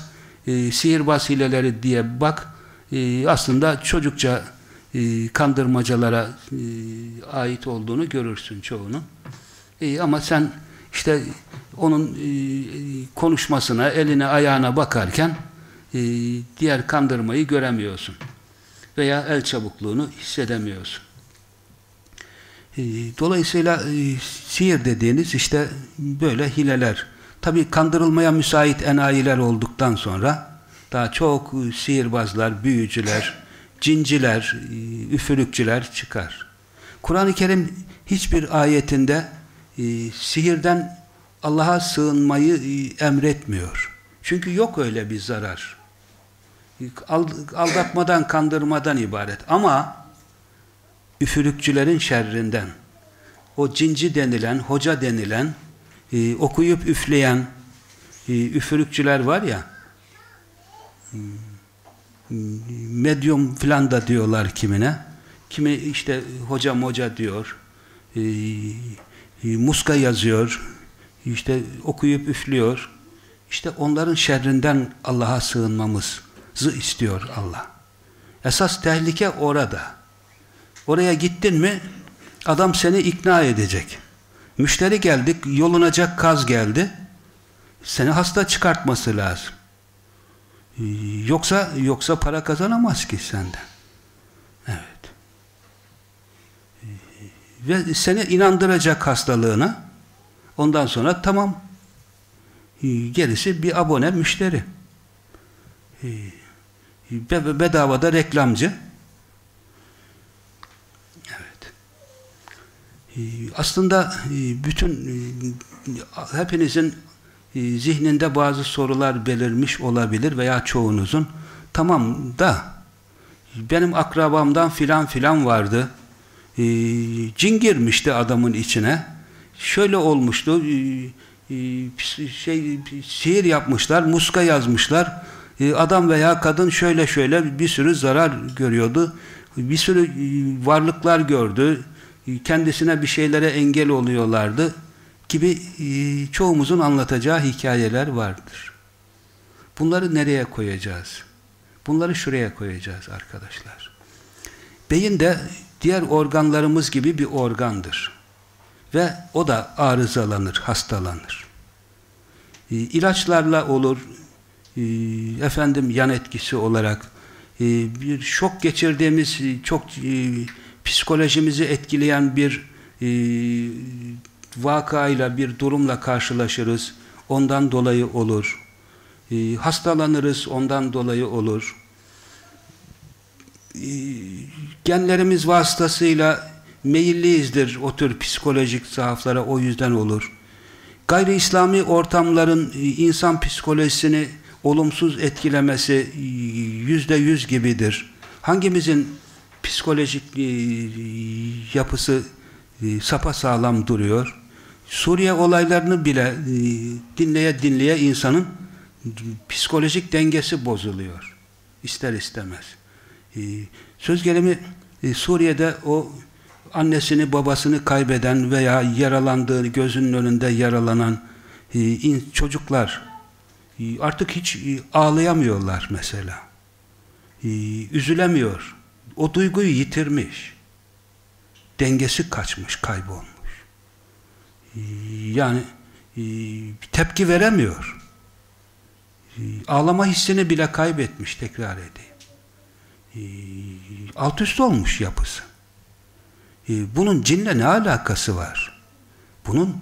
e, sihirbaz hileleri diye bak. E, aslında çocukça e, kandırmacalara e, ait olduğunu görürsün çoğunu. E, ama sen işte onun e, konuşmasına, eline ayağına bakarken e, diğer kandırmayı göremiyorsun. Veya el çabukluğunu hissedemiyorsun. E, dolayısıyla e, sihir dediğiniz işte böyle hileler. Tabi kandırılmaya müsait enayiler olduktan sonra daha çok e, sihirbazlar, büyücüler, cinciler, e, üfürükçüler çıkar. Kur'an-ı Kerim hiçbir ayetinde sihirden Allah'a sığınmayı emretmiyor. Çünkü yok öyle bir zarar. Aldatmadan, kandırmadan ibaret. Ama üfürükçülerin şerrinden, o cinci denilen, hoca denilen, e, okuyup üfleyen e, üfürükçüler var ya, medyum filan da diyorlar kimine. Kimi işte hoca moca diyor. E, e, muska yazıyor. İşte okuyup üflüyor. İşte onların şerrinden Allah'a sığınmamızı istiyor Allah. Esas tehlike orada. Oraya gittin mi adam seni ikna edecek. Müşteri geldik, yolunacak kaz geldi. Seni hasta çıkartması lazım. Yoksa yoksa para kazanamaz ki senden. Evet. Ve seni inandıracak hastalığına ondan sonra tamam gerisi bir abone müşteri. Bedavada reklamcı. Evet. Aslında bütün hepinizin e, zihninde bazı sorular belirmiş olabilir veya çoğunuzun. Tamam da benim akrabamdan filan filan vardı. E, cin girmişti adamın içine. Şöyle olmuştu. E, e, şey sihir yapmışlar, muska yazmışlar. E, adam veya kadın şöyle şöyle bir sürü zarar görüyordu. Bir sürü e, varlıklar gördü. E, kendisine bir şeylere engel oluyorlardı gibi çoğumuzun anlatacağı hikayeler vardır. Bunları nereye koyacağız? Bunları şuraya koyacağız arkadaşlar. Beyin de diğer organlarımız gibi bir organdır. Ve o da arızalanır, hastalanır. İlaçlarla olur, efendim yan etkisi olarak e, bir şok geçirdiğimiz, çok psikolojimizi etkileyen bir vakayla bir durumla karşılaşırız. Ondan dolayı olur. Hastalanırız. Ondan dolayı olur. Genlerimiz vasıtasıyla meyilliyizdir o tür psikolojik zaaflara. O yüzden olur. Gayri İslami ortamların insan psikolojisini olumsuz etkilemesi e, yüzde yüz gibidir. Hangimizin psikolojik e, yapısı sapa sağlam duruyor? Suriye olaylarını bile e, dinleye dinleye insanın psikolojik dengesi bozuluyor. İster istemez. E, söz gelimi e, Suriye'de o annesini babasını kaybeden veya yaralandığı gözünün önünde yaralanan çocuklar artık hiç ağlayamıyorlar mesela. Üzülemiyor. O duyguyu yitirmiş. Dengesi kaçmış, kaybolmuş yani e, tepki veremiyor. E, ağlama hissini bile kaybetmiş tekrar edeyim. E, alt üst olmuş yapısı. Bunun cinle ne alakası var? Bunun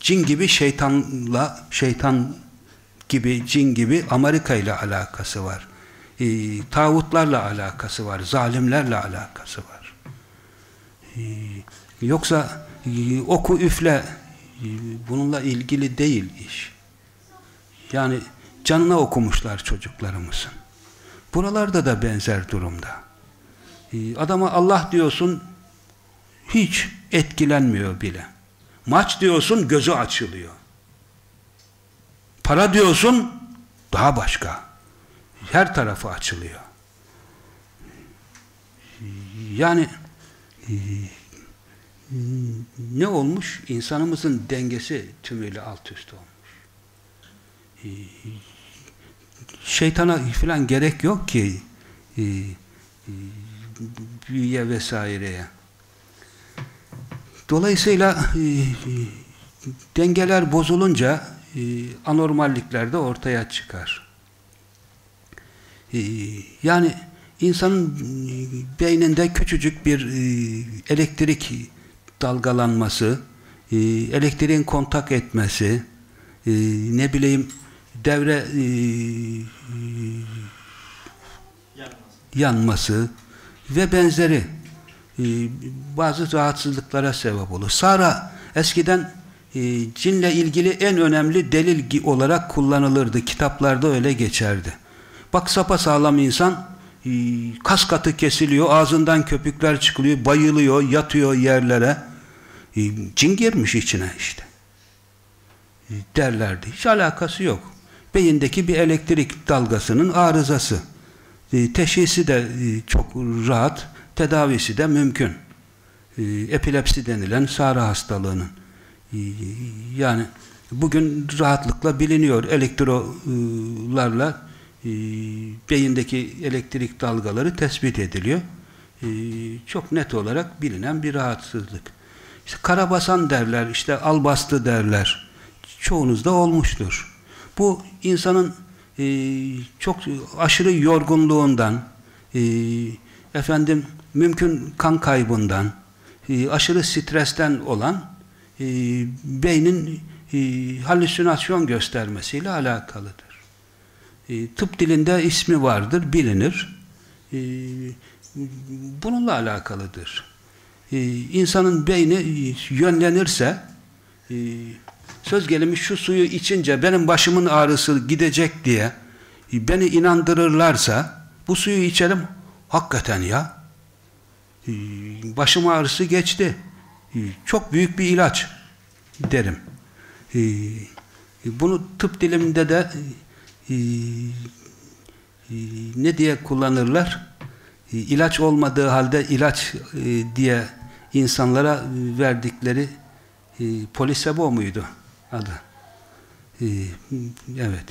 cin gibi şeytanla şeytan gibi, cin gibi Amerika ile alakası var. e, tağutlarla alakası var, zalimlerle alakası var. E, yoksa e, oku üfle e, bununla ilgili değil iş. Yani canına okumuşlar çocuklarımızın. Buralarda da benzer durumda. E, adama Allah diyorsun hiç etkilenmiyor bile. Maç diyorsun gözü açılıyor. Para diyorsun daha başka. Her tarafı açılıyor. Yani ne olmuş? İnsanımızın dengesi tümüyle alt üst olmuş. Şeytana falan gerek yok ki büyüye vesaireye. Dolayısıyla dengeler bozulunca anormallikler de ortaya çıkar. Yani insanın beyninde küçücük bir elektrik dalgalanması, elektriğin kontak etmesi, ne bileyim devre yanması ve benzeri bazı rahatsızlıklara sebep olur. Sara eskiden cinle ilgili en önemli delil olarak kullanılırdı. Kitaplarda öyle geçerdi. Bak sapa sağlam insan e, kas katı kesiliyor, ağzından köpükler çıkılıyor, bayılıyor, yatıyor yerlere. E, cin girmiş içine işte. Derlerdi. Hiç alakası yok. Beyindeki bir elektrik dalgasının arızası. Teşhisi de çok rahat, tedavisi de mümkün. Epilepsi denilen sarı hastalığının. Yani bugün rahatlıkla biliniyor elektrolarla e, beyindeki elektrik dalgaları tespit ediliyor. E, çok net olarak bilinen bir rahatsızlık. İşte karabasan derler, işte albastı derler. Çoğunuzda olmuştur. Bu insanın e, çok aşırı yorgunluğundan, efendim mümkün kan kaybından, aşırı stresten olan e, beynin e, halüsinasyon göstermesiyle alakalıdır. E, tıp dilinde ismi vardır, bilinir. E, bununla alakalıdır. E, insanın beyni yönlenirse söz gelimi şu suyu içince benim başımın ağrısı gidecek diye beni inandırırlarsa bu suyu içelim hakikaten ya başım ağrısı geçti çok büyük bir ilaç derim bunu tıp diliminde de ee, e, ne diye kullanırlar? E, ilaç olmadığı halde ilaç e, diye insanlara verdikleri e, polisebo muydu adı? E, evet.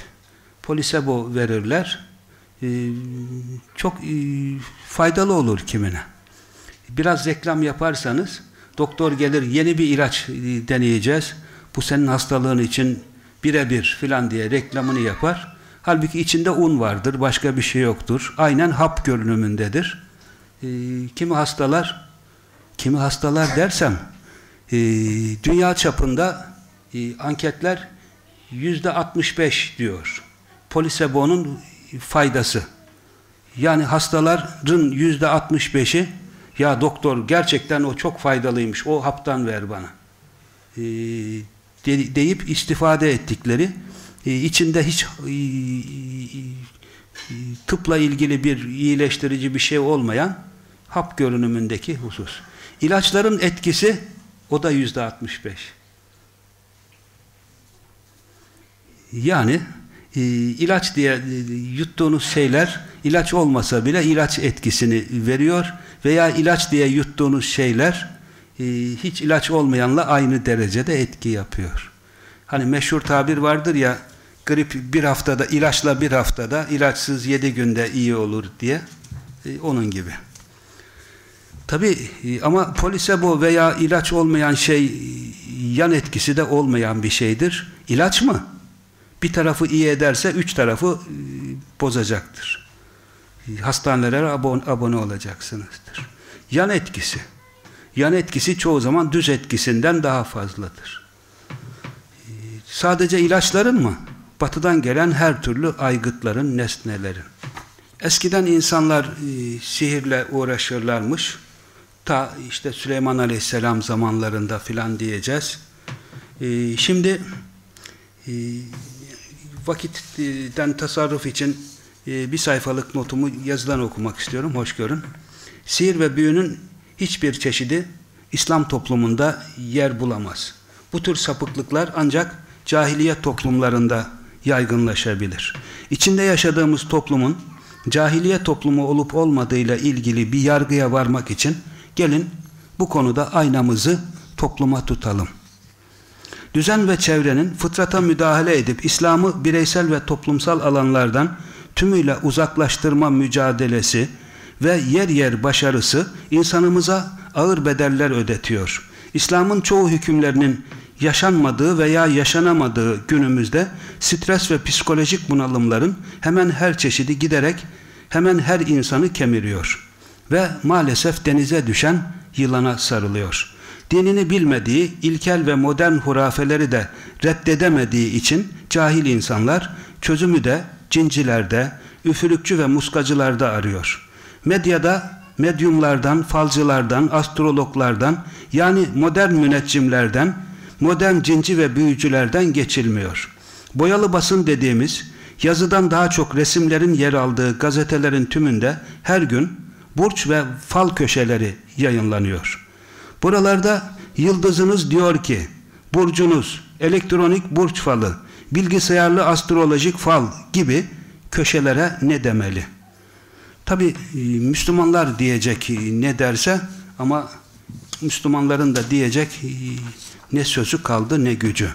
Polisebo verirler. E, çok e, faydalı olur kimine. Biraz reklam yaparsanız doktor gelir yeni bir ilaç e, deneyeceğiz. Bu senin hastalığın için birebir filan diye reklamını yapar. Halbuki içinde un vardır, başka bir şey yoktur. Aynen hap görünümündedir. E, kimi hastalar, kimi hastalar dersem, e, dünya çapında e, anketler yüzde 65 diyor. Polisebonun faydası. Yani hastaların yüzde 65'i ya doktor gerçekten o çok faydalıymış, o haptan ver bana. E, deyip istifade ettikleri e, içinde hiç e, e, tıpla ilgili bir iyileştirici bir şey olmayan hap görünümündeki husus. İlaçların etkisi o da yüzde 65. Yani ilaç diye e, yuttuğunuz şeyler ilaç olmasa bile ilaç etkisini veriyor veya ilaç diye yuttuğunuz şeyler e, hiç ilaç olmayanla aynı derecede etki yapıyor. Hani meşhur tabir vardır ya grip bir haftada, ilaçla bir haftada, ilaçsız yedi günde iyi olur diye. E, onun gibi. Tabi e, ama polisebo veya ilaç olmayan şey yan etkisi de olmayan bir şeydir. İlaç mı? Bir tarafı iyi ederse üç tarafı e, bozacaktır. Hastanelere abone, abone olacaksınızdır. Yan etkisi. Yan etkisi çoğu zaman düz etkisinden daha fazladır. E, sadece ilaçların mı? batıdan gelen her türlü aygıtların, nesnelerin. Eskiden insanlar e, sihirle uğraşırlarmış. Ta işte Süleyman Aleyhisselam zamanlarında filan diyeceğiz. Şimdi vakitten tasarruf için e, bir sayfalık notumu yazılan okumak istiyorum. Hoş görün. Sihir ve büyünün hiçbir çeşidi İslam toplumunda yer bulamaz. Bu tür sapıklıklar ancak cahiliye toplumlarında yaygınlaşabilir. İçinde yaşadığımız toplumun cahiliye toplumu olup olmadığıyla ilgili bir yargıya varmak için gelin bu konuda aynamızı topluma tutalım. Düzen ve çevrenin fıtrata müdahale edip İslam'ı bireysel ve toplumsal alanlardan tümüyle uzaklaştırma mücadelesi ve yer yer başarısı insanımıza ağır bedeller ödetiyor. İslam'ın çoğu hükümlerinin yaşanmadığı veya yaşanamadığı günümüzde stres ve psikolojik bunalımların hemen her çeşidi giderek hemen her insanı kemiriyor. Ve maalesef denize düşen yılana sarılıyor. Dinini bilmediği, ilkel ve modern hurafeleri de reddedemediği için cahil insanlar çözümü de cincilerde, üfürükçü ve muskacılarda arıyor. Medyada medyumlardan, falcılardan, astrologlardan yani modern müneccimlerden, modern cinci ve büyücülerden geçilmiyor. Boyalı basın dediğimiz yazıdan daha çok resimlerin yer aldığı gazetelerin tümünde her gün burç ve fal köşeleri yayınlanıyor. Buralarda yıldızınız diyor ki burcunuz, elektronik burç falı, bilgisayarlı astrolojik fal gibi köşelere ne demeli? Tabi e, Müslümanlar diyecek ne derse ama Müslümanların da diyecek e, ne sözü kaldı ne gücü.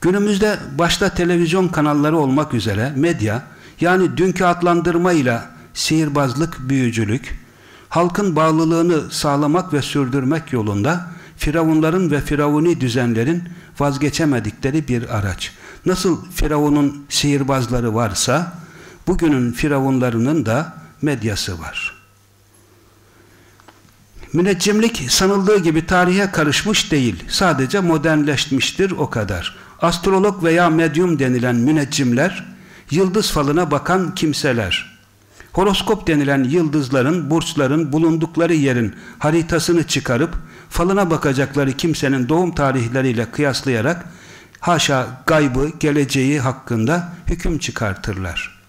Günümüzde başta televizyon kanalları olmak üzere medya yani dünkü adlandırmayla sihirbazlık, büyücülük, halkın bağlılığını sağlamak ve sürdürmek yolunda firavunların ve firavuni düzenlerin vazgeçemedikleri bir araç. Nasıl firavunun sihirbazları varsa bugünün firavunlarının da medyası var. Müneccimlik sanıldığı gibi tarihe karışmış değil. Sadece modernleşmiştir o kadar. Astrolog veya medyum denilen müneccimler, yıldız falına bakan kimseler. Horoskop denilen yıldızların, burçların bulundukları yerin haritasını çıkarıp falına bakacakları kimsenin doğum tarihleriyle kıyaslayarak haşa gaybı, geleceği hakkında hüküm çıkartırlar.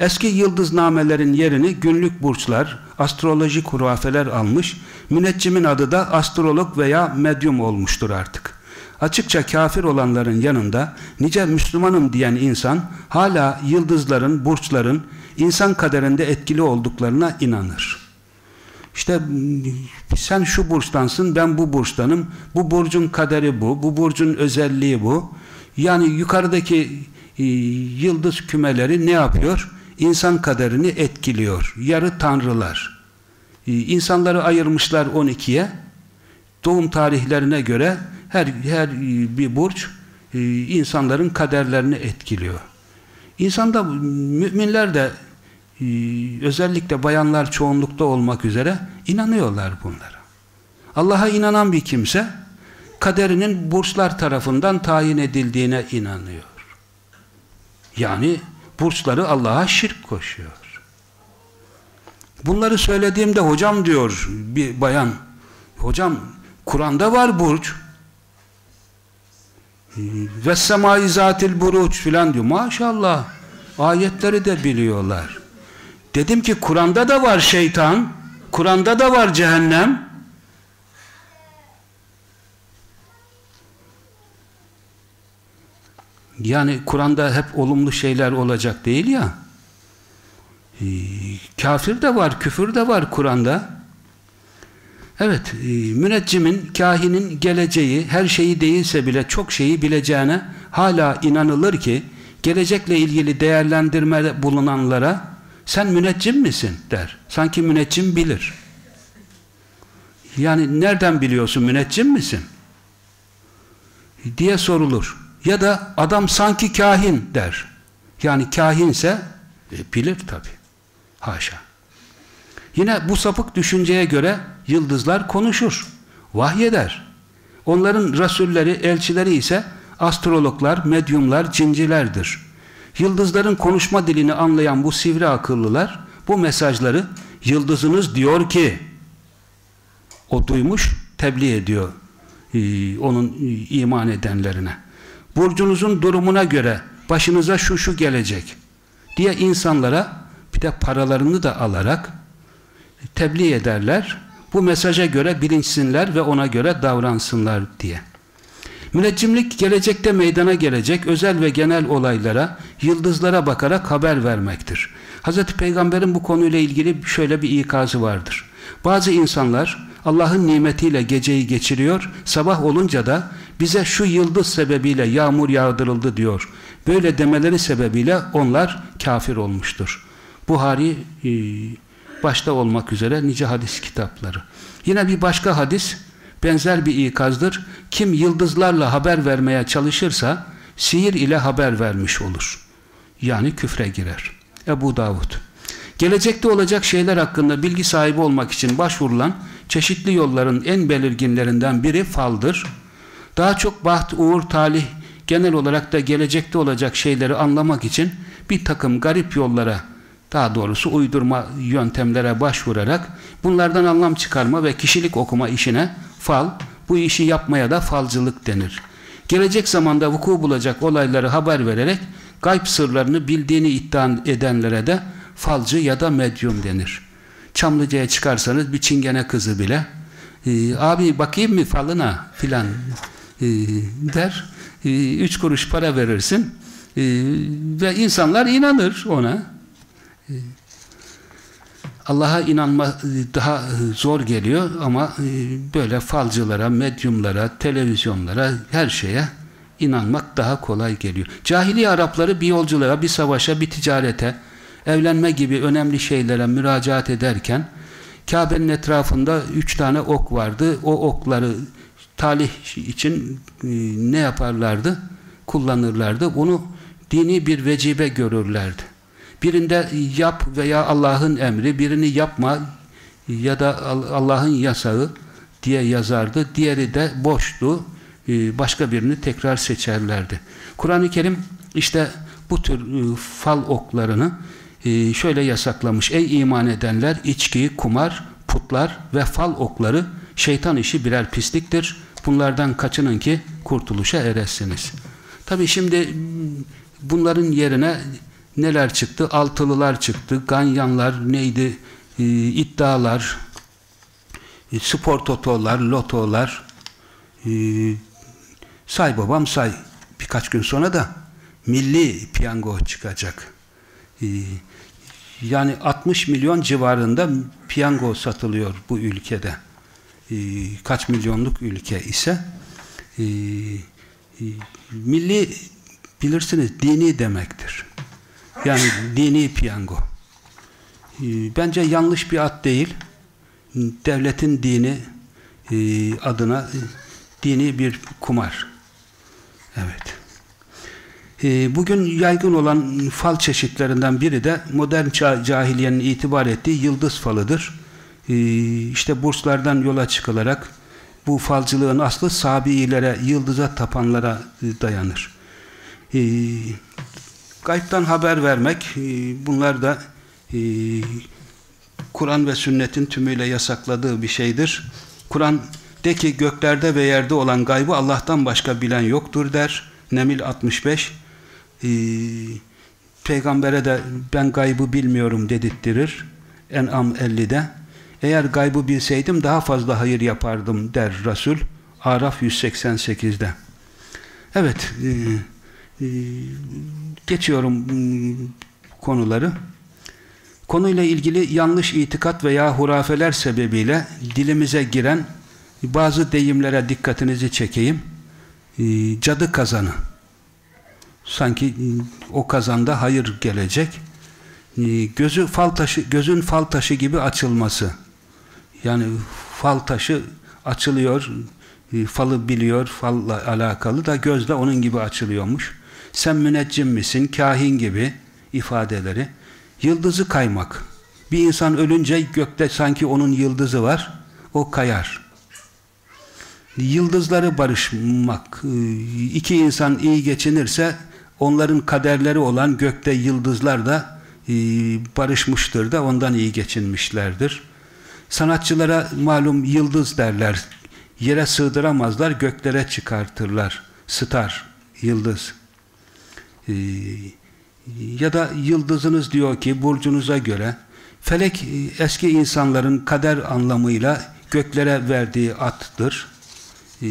Eski yıldıznamelerin yerini günlük burçlar, astrolojik hurafeler almış, müneccimin adı da astrolog veya medyum olmuştur artık. Açıkça kafir olanların yanında nice Müslümanım diyen insan hala yıldızların, burçların insan kaderinde etkili olduklarına inanır. İşte sen şu burçtansın, ben bu burçtanım, bu burcun kaderi bu, bu burcun özelliği bu. Yani yukarıdaki e, yıldız kümeleri ne yapıyor? İnsan kaderini etkiliyor. Yarı tanrılar. E, insanları ayırmışlar 12'ye. Doğum tarihlerine göre her, her bir burç e, insanların kaderlerini etkiliyor. İnsanda müminler de e, özellikle bayanlar çoğunlukta olmak üzere inanıyorlar bunlara. Allah'a inanan bir kimse kaderinin burçlar tarafından tayin edildiğine inanıyor. Yani burçları Allah'a şirk koşuyor. Bunları söylediğimde hocam diyor bir bayan, hocam Kur'an'da var burç. Ve semai zatil buruç filan diyor. Maşallah. Ayetleri de biliyorlar. Dedim ki Kur'an'da da var şeytan. Kur'an'da da var cehennem. Yani Kur'an'da hep olumlu şeyler olacak değil ya. Ee, kafir de var, küfür de var Kur'an'da. Evet, e, müneccimin, kahinin geleceği, her şeyi değilse bile çok şeyi bileceğine hala inanılır ki, gelecekle ilgili değerlendirme bulunanlara sen müneccim misin der. Sanki müneccim bilir. Yani nereden biliyorsun müneccim misin? diye sorulur. Ya da adam sanki kahin der. Yani kahinse e, bilir tabi. Haşa. Yine bu sapık düşünceye göre yıldızlar konuşur, vahyeder. Onların rasulleri, elçileri ise astrologlar, medyumlar, cincilerdir. Yıldızların konuşma dilini anlayan bu sivri akıllılar Bu mesajları yıldızınız diyor ki o duymuş, tebliğ ediyor e, onun e, iman edenlerine. Burcunuzun durumuna göre başınıza şu şu gelecek diye insanlara bir de paralarını da alarak tebliğ ederler. Bu mesaja göre bilinçsinler ve ona göre davransınlar diye. Müneccimlik gelecekte meydana gelecek özel ve genel olaylara, yıldızlara bakarak haber vermektir. Hz. Peygamber'in bu konuyla ilgili şöyle bir ikazı vardır. Bazı insanlar Allah'ın nimetiyle geceyi geçiriyor, sabah olunca da bize şu yıldız sebebiyle yağmur yağdırıldı diyor. Böyle demeleri sebebiyle onlar kafir olmuştur. Buhari e, başta olmak üzere nice hadis kitapları. Yine bir başka hadis benzer bir ikazdır. Kim yıldızlarla haber vermeye çalışırsa sihir ile haber vermiş olur. Yani küfre girer. Ebu Davud. Gelecekte olacak şeyler hakkında bilgi sahibi olmak için başvurulan çeşitli yolların en belirginlerinden biri faldır. Daha çok baht, uğur, talih, genel olarak da gelecekte olacak şeyleri anlamak için bir takım garip yollara, daha doğrusu uydurma yöntemlere başvurarak bunlardan anlam çıkarma ve kişilik okuma işine fal, bu işi yapmaya da falcılık denir. Gelecek zamanda vuku bulacak olayları haber vererek gayb sırlarını bildiğini iddia edenlere de falcı ya da medyum denir. Çamlıca'ya çıkarsanız bir çingene kızı bile e, abi bakayım mı falına filan e, der. E, üç kuruş para verirsin e, ve insanlar inanır ona. E, Allah'a inanma daha zor geliyor ama e, böyle falcılara, medyumlara, televizyonlara, her şeye inanmak daha kolay geliyor. Cahili Arapları bir yolculuğa, bir savaşa, bir ticarete, evlenme gibi önemli şeylere müracaat ederken Kabe'nin etrafında üç tane ok vardı. O okları talih için e, ne yaparlardı? Kullanırlardı. Bunu dini bir vecibe görürlerdi. Birinde yap veya Allah'ın emri, birini yapma ya da Allah'ın yasağı diye yazardı. Diğeri de boştu. E, başka birini tekrar seçerlerdi. Kur'an-ı Kerim işte bu tür e, fal oklarını ee, şöyle yasaklamış. Ey iman edenler içki, kumar, putlar ve fal okları şeytan işi birer pisliktir. Bunlardan kaçının ki kurtuluşa eresiniz. Tabi şimdi bunların yerine neler çıktı? Altılılar çıktı, ganyanlar, neydi? E, iddialar, e, spor totolar, lotolar, e, say babam say. Birkaç gün sonra da milli piyango çıkacak. E, yani 60 milyon civarında piyango satılıyor bu ülkede. E, kaç milyonluk ülke ise e, e, milli bilirsiniz dini demektir. Yani dini piyango. E, bence yanlış bir ad değil. Devletin dini e, adına dini bir kumar. Evet. Ee, bugün yaygın olan fal çeşitlerinden biri de modern cahiliyenin itibar ettiği yıldız falıdır. Ee, işte burslardan yola çıkılarak bu falcılığın aslı Sabiilere, yıldıza tapanlara e, dayanır. Gaybtan haber vermek, e, bunlar da e, Kur'an ve sünnetin tümüyle yasakladığı bir şeydir. Kur'an de ki göklerde ve yerde olan gaybı Allah'tan başka bilen yoktur der. Nemil 65 e, peygambere de ben gaybı bilmiyorum dedirttirir. En'am 50'de. Eğer gaybı bilseydim daha fazla hayır yapardım der Resul. Araf 188'de. Evet. E, geçiyorum e, konuları. Konuyla ilgili yanlış itikat veya hurafeler sebebiyle dilimize giren bazı deyimlere dikkatinizi çekeyim. E, cadı kazanı sanki e, o kazanda hayır gelecek. E, gözü fal taşı, gözün fal taşı gibi açılması. Yani fal taşı açılıyor, e, falı biliyor, falla alakalı da gözle onun gibi açılıyormuş. Sen müneccim misin, kahin gibi ifadeleri. Yıldızı kaymak. Bir insan ölünce gökte sanki onun yıldızı var, o kayar. Yıldızları barışmak. İki insan iyi geçinirse onların kaderleri olan gökte yıldızlar da barışmıştır da ondan iyi geçinmişlerdir. Sanatçılara malum yıldız derler. Yere sığdıramazlar, göklere çıkartırlar. Star, yıldız. Ee, ya da yıldızınız diyor ki burcunuza göre felek eski insanların kader anlamıyla göklere verdiği attır. Ee,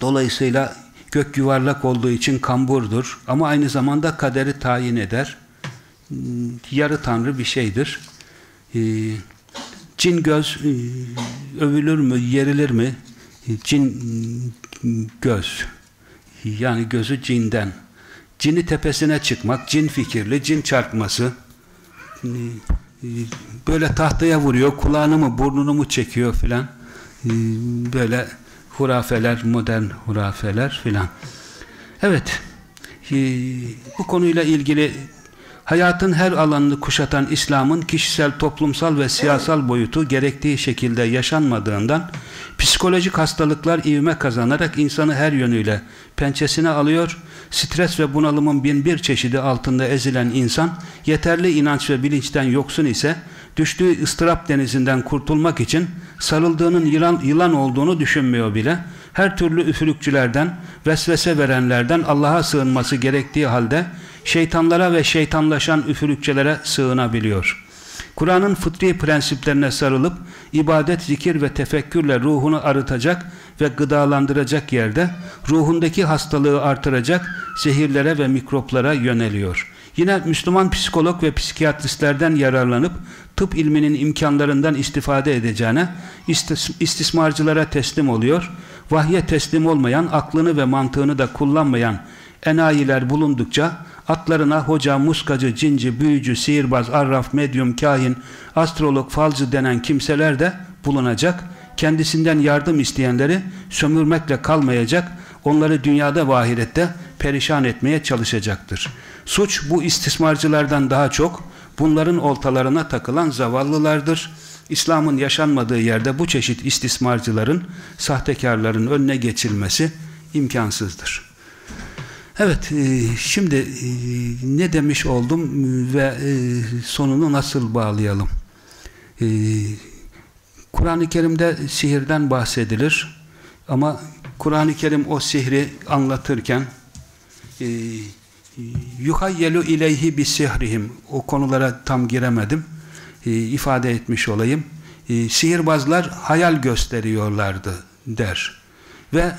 dolayısıyla gök yuvarlak olduğu için kamburdur ama aynı zamanda kaderi tayin eder. Hmm, yarı tanrı bir şeydir. Ee, cin göz e, övülür mü, yerilir mi? Cin göz. Yani gözü cinden. Cini tepesine çıkmak, cin fikirli, cin çarpması. Böyle tahtaya vuruyor, kulağını mı, burnunu mu çekiyor filan. Böyle hurafeler, modern hurafeler filan. Evet, bu konuyla ilgili hayatın her alanını kuşatan İslam'ın kişisel, toplumsal ve siyasal boyutu gerektiği şekilde yaşanmadığından psikolojik hastalıklar ivme kazanarak insanı her yönüyle pençesine alıyor, stres ve bunalımın bin bir çeşidi altında ezilen insan, yeterli inanç ve bilinçten yoksun ise, düştüğü ıstırap denizinden kurtulmak için sarıldığının yılan, yılan olduğunu düşünmüyor bile, her türlü üfürükçülerden, vesvese verenlerden Allah'a sığınması gerektiği halde, şeytanlara ve şeytanlaşan üfürükçelere sığınabiliyor. Kur'an'ın fıtri prensiplerine sarılıp ibadet, zikir ve tefekkürle ruhunu arıtacak ve gıdalandıracak yerde ruhundaki hastalığı artıracak zehirlere ve mikroplara yöneliyor. Yine Müslüman psikolog ve psikiyatristlerden yararlanıp tıp ilminin imkanlarından istifade edeceğine istismarcılara teslim oluyor. Vahye teslim olmayan, aklını ve mantığını da kullanmayan enayiler bulundukça atlarına hoca, muskacı, cinci, büyücü, sihirbaz, arraf, medyum, kahin, astrolog, falcı denen kimseler de bulunacak. Kendisinden yardım isteyenleri sömürmekle kalmayacak, onları dünyada ve ahirette perişan etmeye çalışacaktır. Suç bu istismarcılardan daha çok bunların oltalarına takılan zavallılardır. İslam'ın yaşanmadığı yerde bu çeşit istismarcıların, sahtekarların önüne geçilmesi imkansızdır. Evet, e, şimdi e, ne demiş oldum ve e, sonunu nasıl bağlayalım? Kur'an-ı Kerim'de sihirden bahsedilir ama Kur'an-ı Kerim o sihri anlatırken yuhayyelu ileyhi bi sihrihim o konulara tam giremedim ifade etmiş olayım sihirbazlar hayal gösteriyorlardı der ve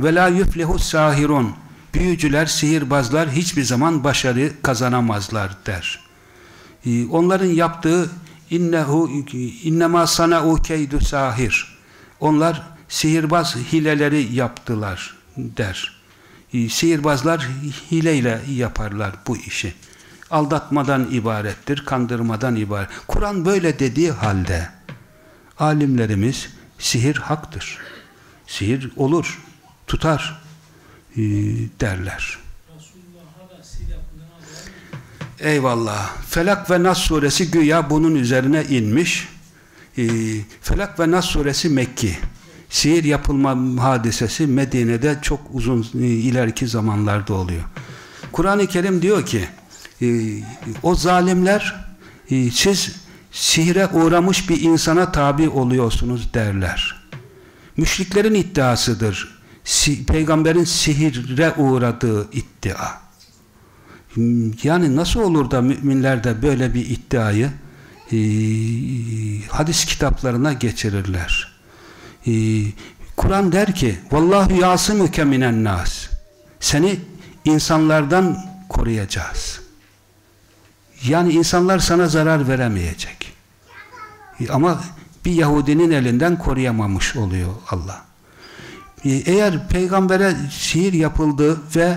ve la yuflihu sahirun büyücüler, sihirbazlar hiçbir zaman başarı kazanamazlar der. Ee, onların yaptığı innehu innema sana'u keydu sahir. Onlar sihirbaz hileleri yaptılar der. Ee, sihirbazlar hileyle yaparlar bu işi. Aldatmadan ibarettir, kandırmadan ibaret. Kur'an böyle dediği halde alimlerimiz sihir haktır. Sihir olur, tutar derler. Eyvallah. Felak ve Nas suresi güya bunun üzerine inmiş. E, Felak ve Nas suresi Mekki. Sihir yapılma hadisesi Medine'de çok uzun e, ileriki zamanlarda oluyor. Kur'an-ı Kerim diyor ki e, o zalimler e, siz sihre uğramış bir insana tabi oluyorsunuz derler. Müşriklerin iddiasıdır peygamberin sihire uğradığı iddia. Yani nasıl olur da müminler de böyle bir iddiayı e, hadis kitaplarına geçirirler. E, Kur'an der ki Vallahu yasımüke minen nas Seni insanlardan koruyacağız. Yani insanlar sana zarar veremeyecek. E, ama bir Yahudinin elinden koruyamamış oluyor Allah. Ee, eğer peygambere sihir yapıldı ve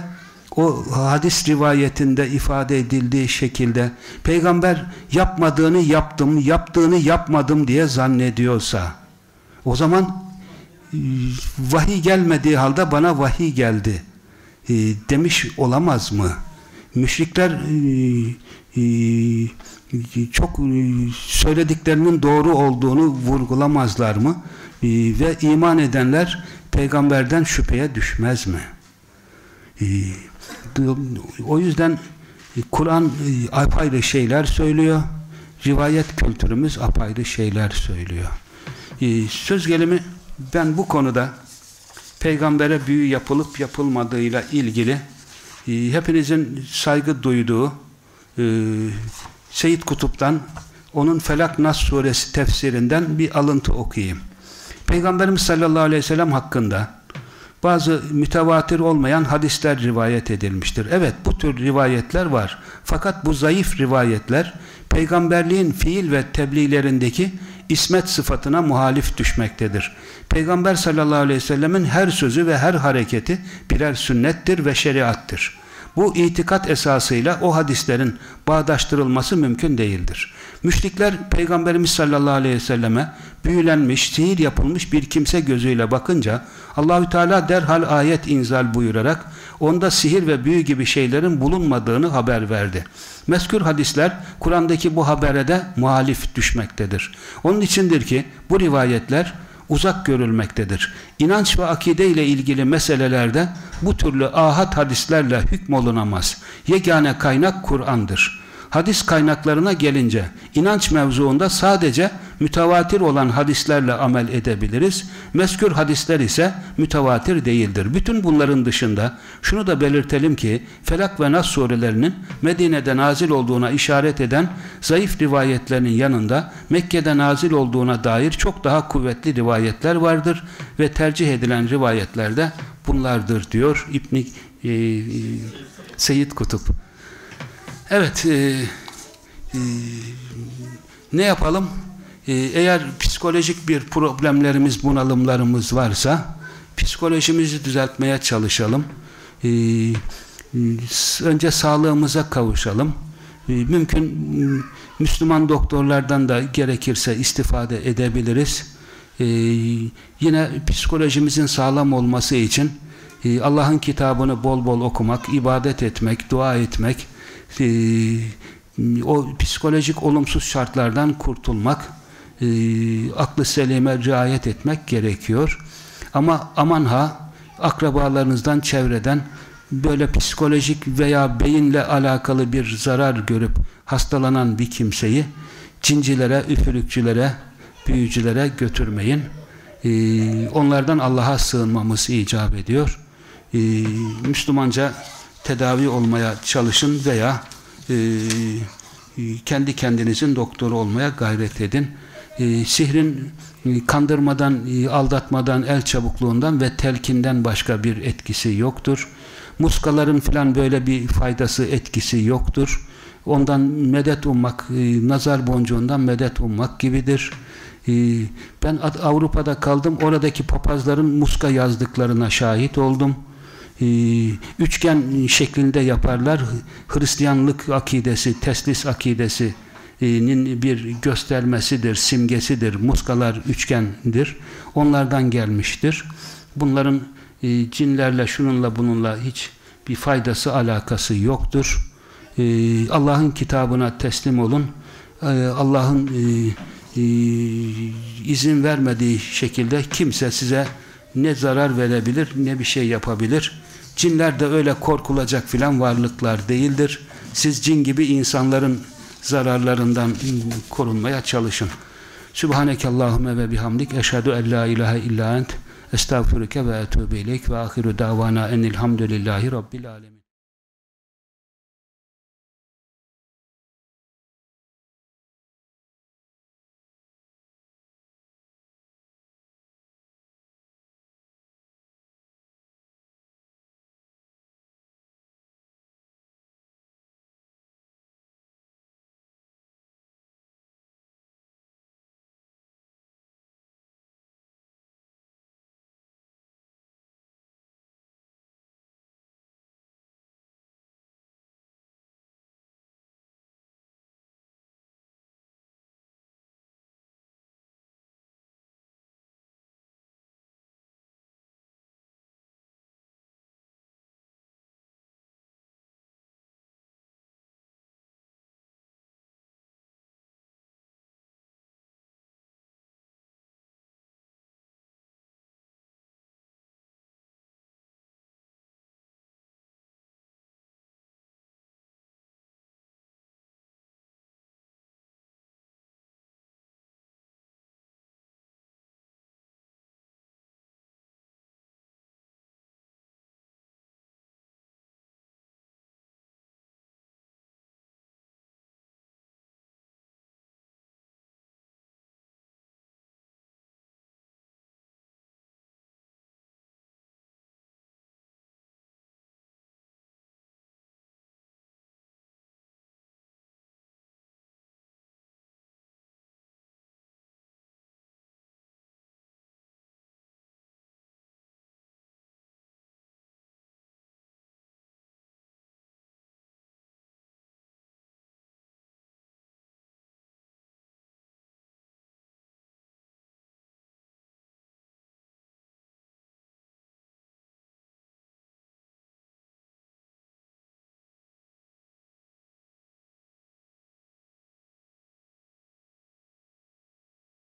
o hadis rivayetinde ifade edildiği şekilde peygamber yapmadığını yaptım, yaptığını yapmadım diye zannediyorsa o zaman e, vahiy gelmediği halde bana vahiy geldi e, demiş olamaz mı? Müşrikler e, çok söylediklerinin doğru olduğunu vurgulamazlar mı? Ve iman edenler peygamberden şüpheye düşmez mi? Ee, o yüzden Kur'an e, apayrı şeyler söylüyor. Rivayet kültürümüz apayrı şeyler söylüyor. E, söz gelimi ben bu konuda peygambere büyü yapılıp yapılmadığıyla ilgili e, hepinizin saygı duyduğu Seyyid Kutup'tan onun Felak Nas suresi tefsirinden bir alıntı okuyayım. Peygamberimiz sallallahu aleyhi ve sellem hakkında bazı mütevatir olmayan hadisler rivayet edilmiştir. Evet bu tür rivayetler var. Fakat bu zayıf rivayetler peygamberliğin fiil ve tebliğlerindeki ismet sıfatına muhalif düşmektedir. Peygamber sallallahu aleyhi ve sellemin her sözü ve her hareketi birer sünnettir ve şeriattır. Bu itikat esasıyla o hadislerin bağdaştırılması mümkün değildir. Müşrikler Peygamberimiz sallallahu aleyhi ve selleme büyülenmiş, sihir yapılmış bir kimse gözüyle bakınca Allahü Teala derhal ayet inzal buyurarak onda sihir ve büyü gibi şeylerin bulunmadığını haber verdi. Meskür hadisler Kur'an'daki bu habere de muhalif düşmektedir. Onun içindir ki bu rivayetler uzak görülmektedir. İnanç ve akide ile ilgili meselelerde bu türlü ahad hadislerle hükmolunamaz. Yegane kaynak Kur'an'dır. Hadis kaynaklarına gelince inanç mevzuunda sadece mütevatir olan hadislerle amel edebiliriz. Meskür hadisler ise mütevatir değildir. Bütün bunların dışında şunu da belirtelim ki Felak ve Nas surelerinin Medine'de nazil olduğuna işaret eden zayıf rivayetlerinin yanında Mekke'de nazil olduğuna dair çok daha kuvvetli rivayetler vardır ve tercih edilen rivayetler de bunlardır diyor İbn e, Seyyid Kutup. Evet, e, e, ne yapalım? E, eğer psikolojik bir problemlerimiz, bunalımlarımız varsa, psikolojimizi düzeltmeye çalışalım. E, önce sağlığımıza kavuşalım. E, mümkün Müslüman doktorlardan da gerekirse istifade edebiliriz. E, yine psikolojimizin sağlam olması için e, Allah'ın kitabını bol bol okumak, ibadet etmek, dua etmek, e, o psikolojik olumsuz şartlardan kurtulmak, e, aklı selime riayet etmek gerekiyor. Ama aman ha akrabalarınızdan, çevreden böyle psikolojik veya beyinle alakalı bir zarar görüp hastalanan bir kimseyi cincilere, üfürükçülere, büyücülere götürmeyin. Ee, onlardan Allah'a sığınmamız icap ediyor. Ee, Müslümanca tedavi olmaya çalışın veya e, kendi kendinizin doktoru olmaya gayret edin. E, sihrin e, kandırmadan, e, aldatmadan, el çabukluğundan ve telkinden başka bir etkisi yoktur. Muskaların filan böyle bir faydası, etkisi yoktur. Ondan medet ummak, e, nazar boncuğundan medet ummak gibidir. Ben Avrupa'da kaldım, oradaki papazların muska yazdıklarına şahit oldum. Ee, üçgen şeklinde yaparlar. Hristiyanlık akidesi, teslis akidesinin bir göstermesidir, simgesidir. Muskalar üçgendir. Onlardan gelmiştir. Bunların e, cinlerle, şununla, bununla hiç bir faydası, alakası yoktur. Ee, Allah'ın kitabına teslim olun. Allah'ın e, e, izin vermediği şekilde kimse size ne zarar verebilir ne bir şey yapabilir. Cinler de öyle korkulacak filan varlıklar değildir. Siz cin gibi insanların zararlarından korunmaya çalışın. Sübhaneke Allahümme ve bihamdik eşhedü en la ilahe illa ent estağfurüke ve etûbü ileyk ve ahiru davana enilhamdülillahi rabbil alemin.